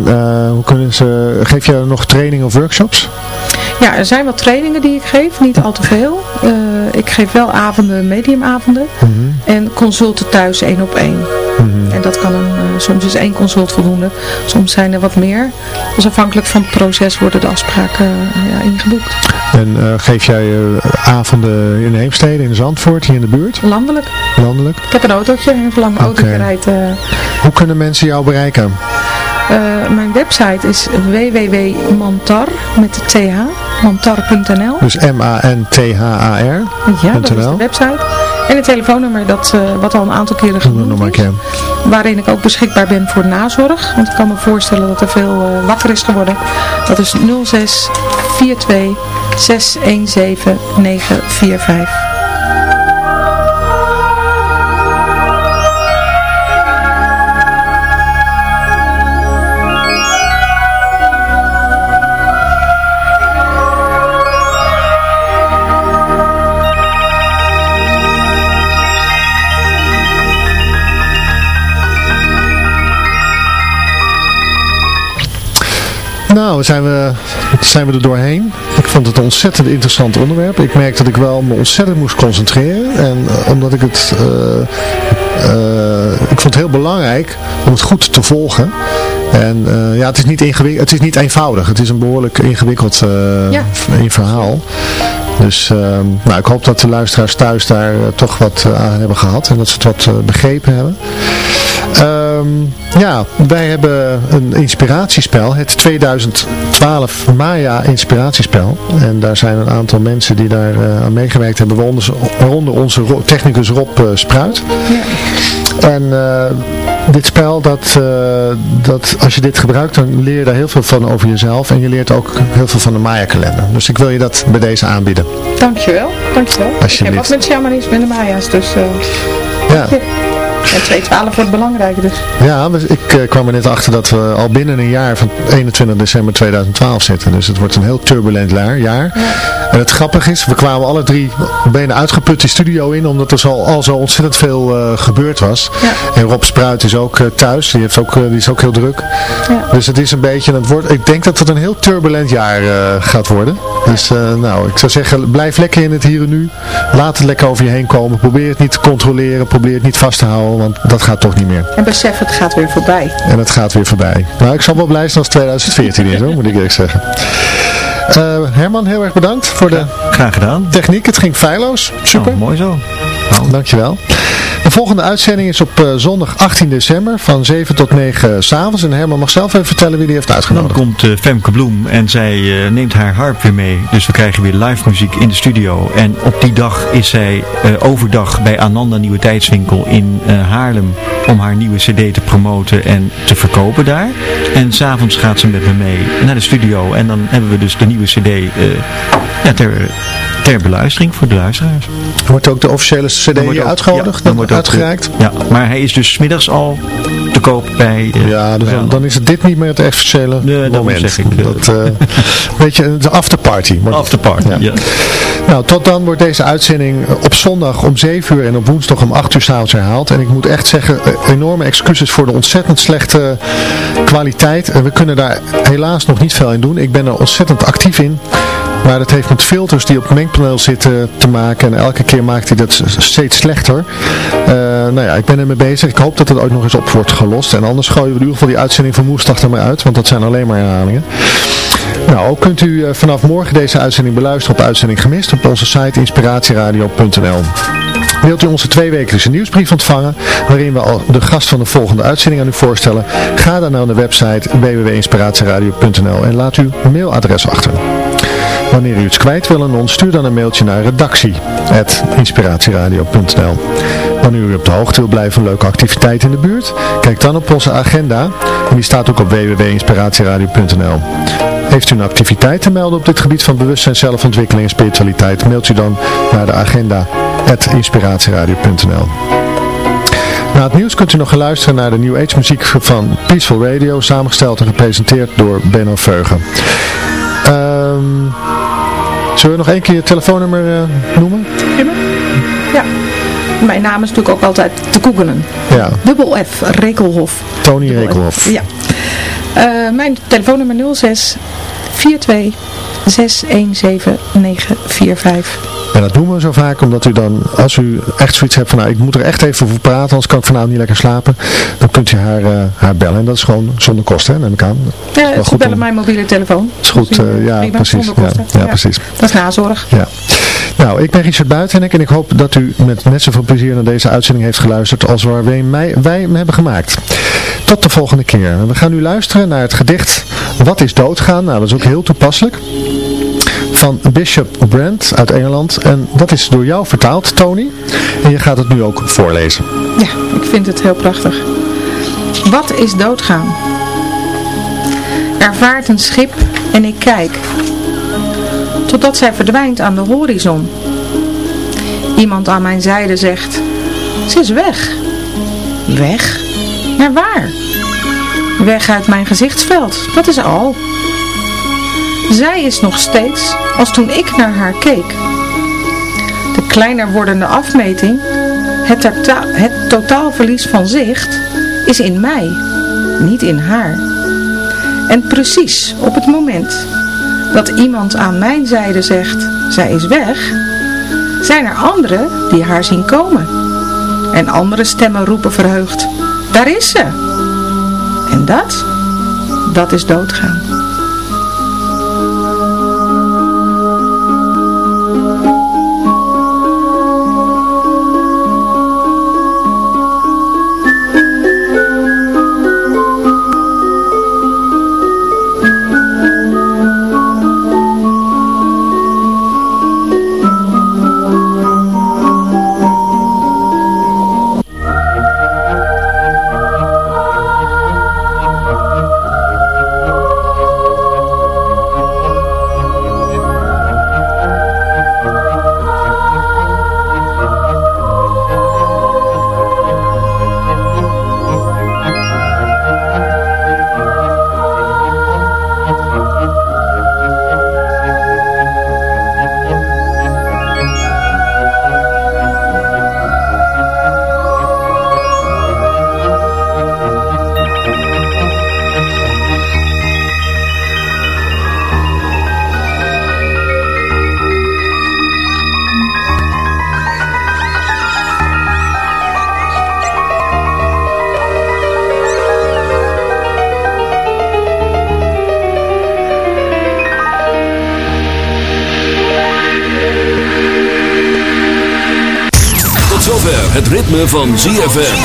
[SPEAKER 3] hoe kunnen ze, geef je nog trainingen of workshops?
[SPEAKER 5] Ja, er zijn wat trainingen die ik geef, niet al te veel. Eh, ik geef wel avonden, mediumavonden. En consulten thuis één op één. En dat kan een, eh, soms is één consult voldoende. Soms zijn er wat meer. Dus afhankelijk van het proces worden de afspraken eh, ja, ingeboekt.
[SPEAKER 3] En geef jij avonden in Heemstede, in Zandvoort, hier in de buurt,
[SPEAKER 5] Landelijk.
[SPEAKER 3] landelijk?
[SPEAKER 5] Ik heb een autootje, een lang
[SPEAKER 3] Oké.
[SPEAKER 5] autootje rijdt. eh,
[SPEAKER 3] Hoe kunnen mensen jou bereiken?
[SPEAKER 5] Eh, mijn website is www.mantar met de th, mantar.nl.
[SPEAKER 3] Dus M-A-N-T-H-A-R.
[SPEAKER 5] Ja, dat is de website. En het telefoonnummer, dat, eh, wat al een aantal keren genoemd is. Waarin ik ook beschikbaar ben voor nazorg. Want ik kan me voorstellen dat er veel eh, wakker is geworden. Dat is 06 42 617 945.
[SPEAKER 3] Nou, zijn we, zijn we er doorheen. Ik vond het een ontzettend interessant onderwerp. Ik merk dat ik wel me ontzettend moest concentreren. En eh, omdat ik het... eh, eh, ik vond het heel belangrijk om het goed te volgen. En ja, het is, niet ingewik- het is niet eenvoudig. Het is een behoorlijk ingewikkeld
[SPEAKER 5] Ja.
[SPEAKER 3] verhaal. Dus ehm, nou, ik hoop dat de luisteraars thuis daar toch wat aan hebben gehad. En dat ze het wat begrepen hebben. Ehm, ja, wij hebben een inspiratiespel, het 2012 Maya inspiratiespel. En daar zijn een aantal mensen die daar eh, aan meegewerkt hebben, waaronder, onze technicus Rob eh, Spruit. En eh, dit spel, dat, dat, als je dit gebruikt, dan leer je daar heel veel van over jezelf. En je leert ook heel veel van de Maya kalender. Dus ik wil je dat bij deze aanbieden.
[SPEAKER 5] Dankjewel, dankjewel. Ik heb
[SPEAKER 3] Alsjeblieft.
[SPEAKER 5] met shamanisme en de Maya's, dus...
[SPEAKER 3] Ja.
[SPEAKER 5] En 212 wordt belangrijk, dus...
[SPEAKER 3] Ja, ik eh, kwam er net achter dat we al binnen een jaar van 21 december 2012 zitten. Dus het wordt een heel turbulent jaar. jaar. En het grappige is, we kwamen alle drie bijna uitgeput die studio in, omdat er zo, al zo ontzettend veel eh, gebeurd was.
[SPEAKER 5] Ja.
[SPEAKER 3] En Rob Spruit is ook eh, thuis, die, heeft ook, die is ook heel druk.
[SPEAKER 5] Ja.
[SPEAKER 3] Dus het is een beetje, het wordt, ik denk dat het een heel turbulent jaar gaat worden. Dus nou, ik zou zeggen, blijf lekker in het hier en nu. Laat het lekker over je heen komen. Probeer het niet te controleren, probeer het niet vast te houden, want dat gaat toch niet meer.
[SPEAKER 5] En besef, het gaat weer voorbij.
[SPEAKER 3] En het gaat weer voorbij. Nou, ik zal wel blij zijn als 2014 is, hoor, moet ik eerlijk zeggen. Eh, Herman, heel erg bedankt voor de
[SPEAKER 6] Graag gedaan.
[SPEAKER 3] techniek. Het ging feilloos. Super.
[SPEAKER 6] Nou, mooi zo.
[SPEAKER 3] Dankjewel. De volgende uitzending is op eh, zondag 18 december van 7 tot 9 s s'avonds. En Herman mag zelf even vertellen wie die heeft
[SPEAKER 6] Dan
[SPEAKER 3] uitgenodigd.
[SPEAKER 6] komt eh, Femke Bloem en zij eh, neemt haar harp weer mee. Dus we krijgen weer live muziek in de studio. En op die dag is zij eh, overdag bij Ananda Nieuwe Tijdswinkel in eh, Haarlem om haar nieuwe cd te promoten en te verkopen daar. En s'avonds gaat ze met me mee naar de studio en dan hebben we dus de nieuwe cd eh, ja, ter, ter beluistering voor de luisteraars.
[SPEAKER 3] Wordt ook de officiële cd
[SPEAKER 6] Dan
[SPEAKER 3] hier uitgenodigd,
[SPEAKER 6] ja, dan ook,
[SPEAKER 3] uitgereikt?
[SPEAKER 6] Ja, maar hij is dus middags al te koop bij... eh,
[SPEAKER 3] Ja, dus
[SPEAKER 6] bij
[SPEAKER 3] dan, dan is het dit niet meer het officiële
[SPEAKER 6] Nee,
[SPEAKER 3] moment.
[SPEAKER 6] zeg ik, eh,
[SPEAKER 3] dat, eh, weet je, de afterparty.
[SPEAKER 6] Afterparty,
[SPEAKER 3] Ja.
[SPEAKER 6] ja.
[SPEAKER 3] Nou, tot dan wordt deze uitzending op zondag om 7 uur en op woensdag om 8 uur s'avonds herhaald. En ik moet echt zeggen, enorme excuses voor de ontzettend slechte kwaliteit. We kunnen daar helaas nog niet veel in doen. Ik ben er ontzettend actief in. Maar dat heeft met filters die op het mengpaneel zitten te maken. En elke keer maakt hij dat steeds slechter. Eh, nou ja, ik ben ermee bezig. Ik hoop dat het ooit nog eens op wordt gelost. En anders gooien we in ieder geval die uitzending van woensdag er maar uit. Want dat zijn alleen maar herhalingen. Nou, ook kunt u eh, vanaf morgen deze uitzending beluisteren op Uitzending Gemist op onze site inspiratieradio.nl. Wilt u onze tweewekelijkse nieuwsbrief ontvangen, waarin we al de gast van de volgende uitzending aan u voorstellen? Ga dan naar de website www.inspiratieradio.nl en laat uw mailadres achter. Wanneer u iets kwijt wil aan ons, stuur dan een mailtje naar redactie.inspiratieradio.nl Wanneer u op de hoogte wil blijven van leuke activiteiten in de buurt, kijk dan op onze agenda. En die staat ook op www.inspiratieradio.nl Heeft u een activiteit te melden op dit gebied van bewustzijn, zelfontwikkeling en spiritualiteit, mailt u dan naar de agenda inspiratieradio.nl na het nieuws kunt u nog luisteren naar de New Age muziek van Peaceful Radio, samengesteld en gepresenteerd door Benno Veugen. Ehm zullen we nog één keer je telefoonnummer eh, noemen?
[SPEAKER 5] Ja. Mijn naam is natuurlijk ook altijd te googelen.
[SPEAKER 3] Ja,
[SPEAKER 5] Dubbel F, Rekelhof.
[SPEAKER 3] Tony Rekelhof.
[SPEAKER 5] Ja. Eh, mijn telefoonnummer 06 42 617945.
[SPEAKER 3] En dat doen we zo vaak omdat u dan, als u echt zoiets hebt van nou ik moet er echt even over praten, anders kan ik vanavond niet lekker slapen, dan kunt u haar, eh, haar bellen. En dat is gewoon zonder kosten, hè, neem ik aan.
[SPEAKER 5] Ja, ze
[SPEAKER 3] goed
[SPEAKER 5] bellen
[SPEAKER 3] om-
[SPEAKER 5] mijn mobiele telefoon.
[SPEAKER 3] is goed, eh, ja,
[SPEAKER 5] prima,
[SPEAKER 3] precies, ja, precies.
[SPEAKER 5] Dat is nazorg.
[SPEAKER 3] Ja. Nou, ik ben Richard Buitenek en ik hoop dat u met net zoveel plezier naar deze uitzending heeft geluisterd als waar wij, mij- wij hem hebben gemaakt. Tot de volgende keer. We gaan nu luisteren naar het gedicht Wat is doodgaan? Nou, dat is ook heel toepasselijk. Van Bishop Brand uit Engeland. En dat is door jou vertaald, Tony. En je gaat het nu ook voorlezen.
[SPEAKER 5] Ja, ik vind het heel prachtig. Wat is doodgaan? Er vaart een schip en ik kijk. Totdat zij verdwijnt aan de horizon. Iemand aan mijn zijde zegt. Ze is weg. Weg? Naar waar? Weg uit mijn gezichtsveld. Dat is al. Zij is nog steeds als toen ik naar haar keek. De kleiner wordende afmeting, het, tota- het totaalverlies van zicht, is in mij, niet in haar. En precies op het moment dat iemand aan mijn zijde zegt, zij is weg, zijn er anderen die haar zien komen. En andere stemmen roepen verheugd, daar is ze. En dat, dat is doodgaan.
[SPEAKER 2] Van ZFM.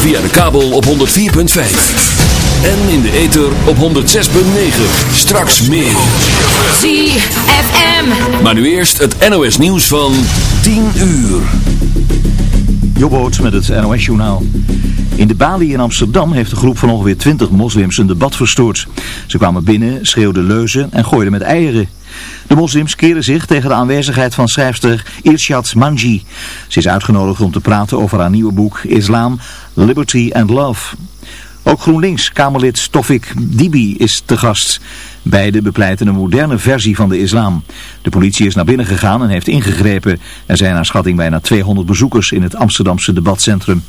[SPEAKER 2] Via de kabel op 104.5. En in de ether op 106.9. Straks meer.
[SPEAKER 9] ZFM.
[SPEAKER 2] Maar nu eerst het NOS nieuws van 10 uur.
[SPEAKER 1] Jobboot met het NOS-journaal. In de Bali in Amsterdam heeft een groep van ongeveer 20 moslims een debat verstoord. Ze kwamen binnen, schreeuwden leuzen en gooiden met eieren. De moslims keren zich tegen de aanwezigheid van schrijfster Irshad Manji. Ze is uitgenodigd om te praten over haar nieuwe boek Islam, Liberty and Love. Ook GroenLinks Kamerlid Tofik Dibi is te gast. Beiden bepleiten een moderne versie van de islam. De politie is naar binnen gegaan en heeft ingegrepen. Er zijn naar schatting bijna 200 bezoekers in het Amsterdamse debatcentrum.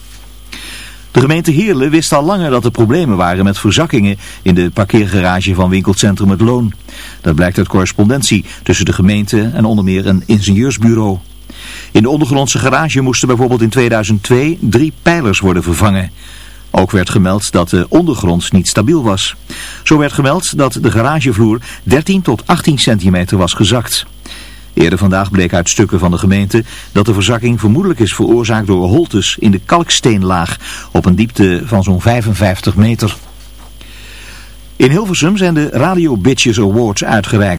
[SPEAKER 1] De gemeente Heerlen wist al langer dat er problemen waren met verzakkingen in de parkeergarage van winkelcentrum Het Loon. Dat blijkt uit correspondentie tussen de gemeente en onder meer een ingenieursbureau. In de ondergrondse garage moesten bijvoorbeeld in 2002 drie pijlers worden vervangen. Ook werd gemeld dat de ondergrond niet stabiel was. Zo werd gemeld dat de garagevloer 13 tot 18 centimeter was gezakt. Eerder vandaag bleek uit stukken van de gemeente dat de verzakking vermoedelijk is veroorzaakt door holtes in de kalksteenlaag op een diepte van zo'n 55 meter. In Hilversum zijn de Radio Bitches Awards uitgereikt.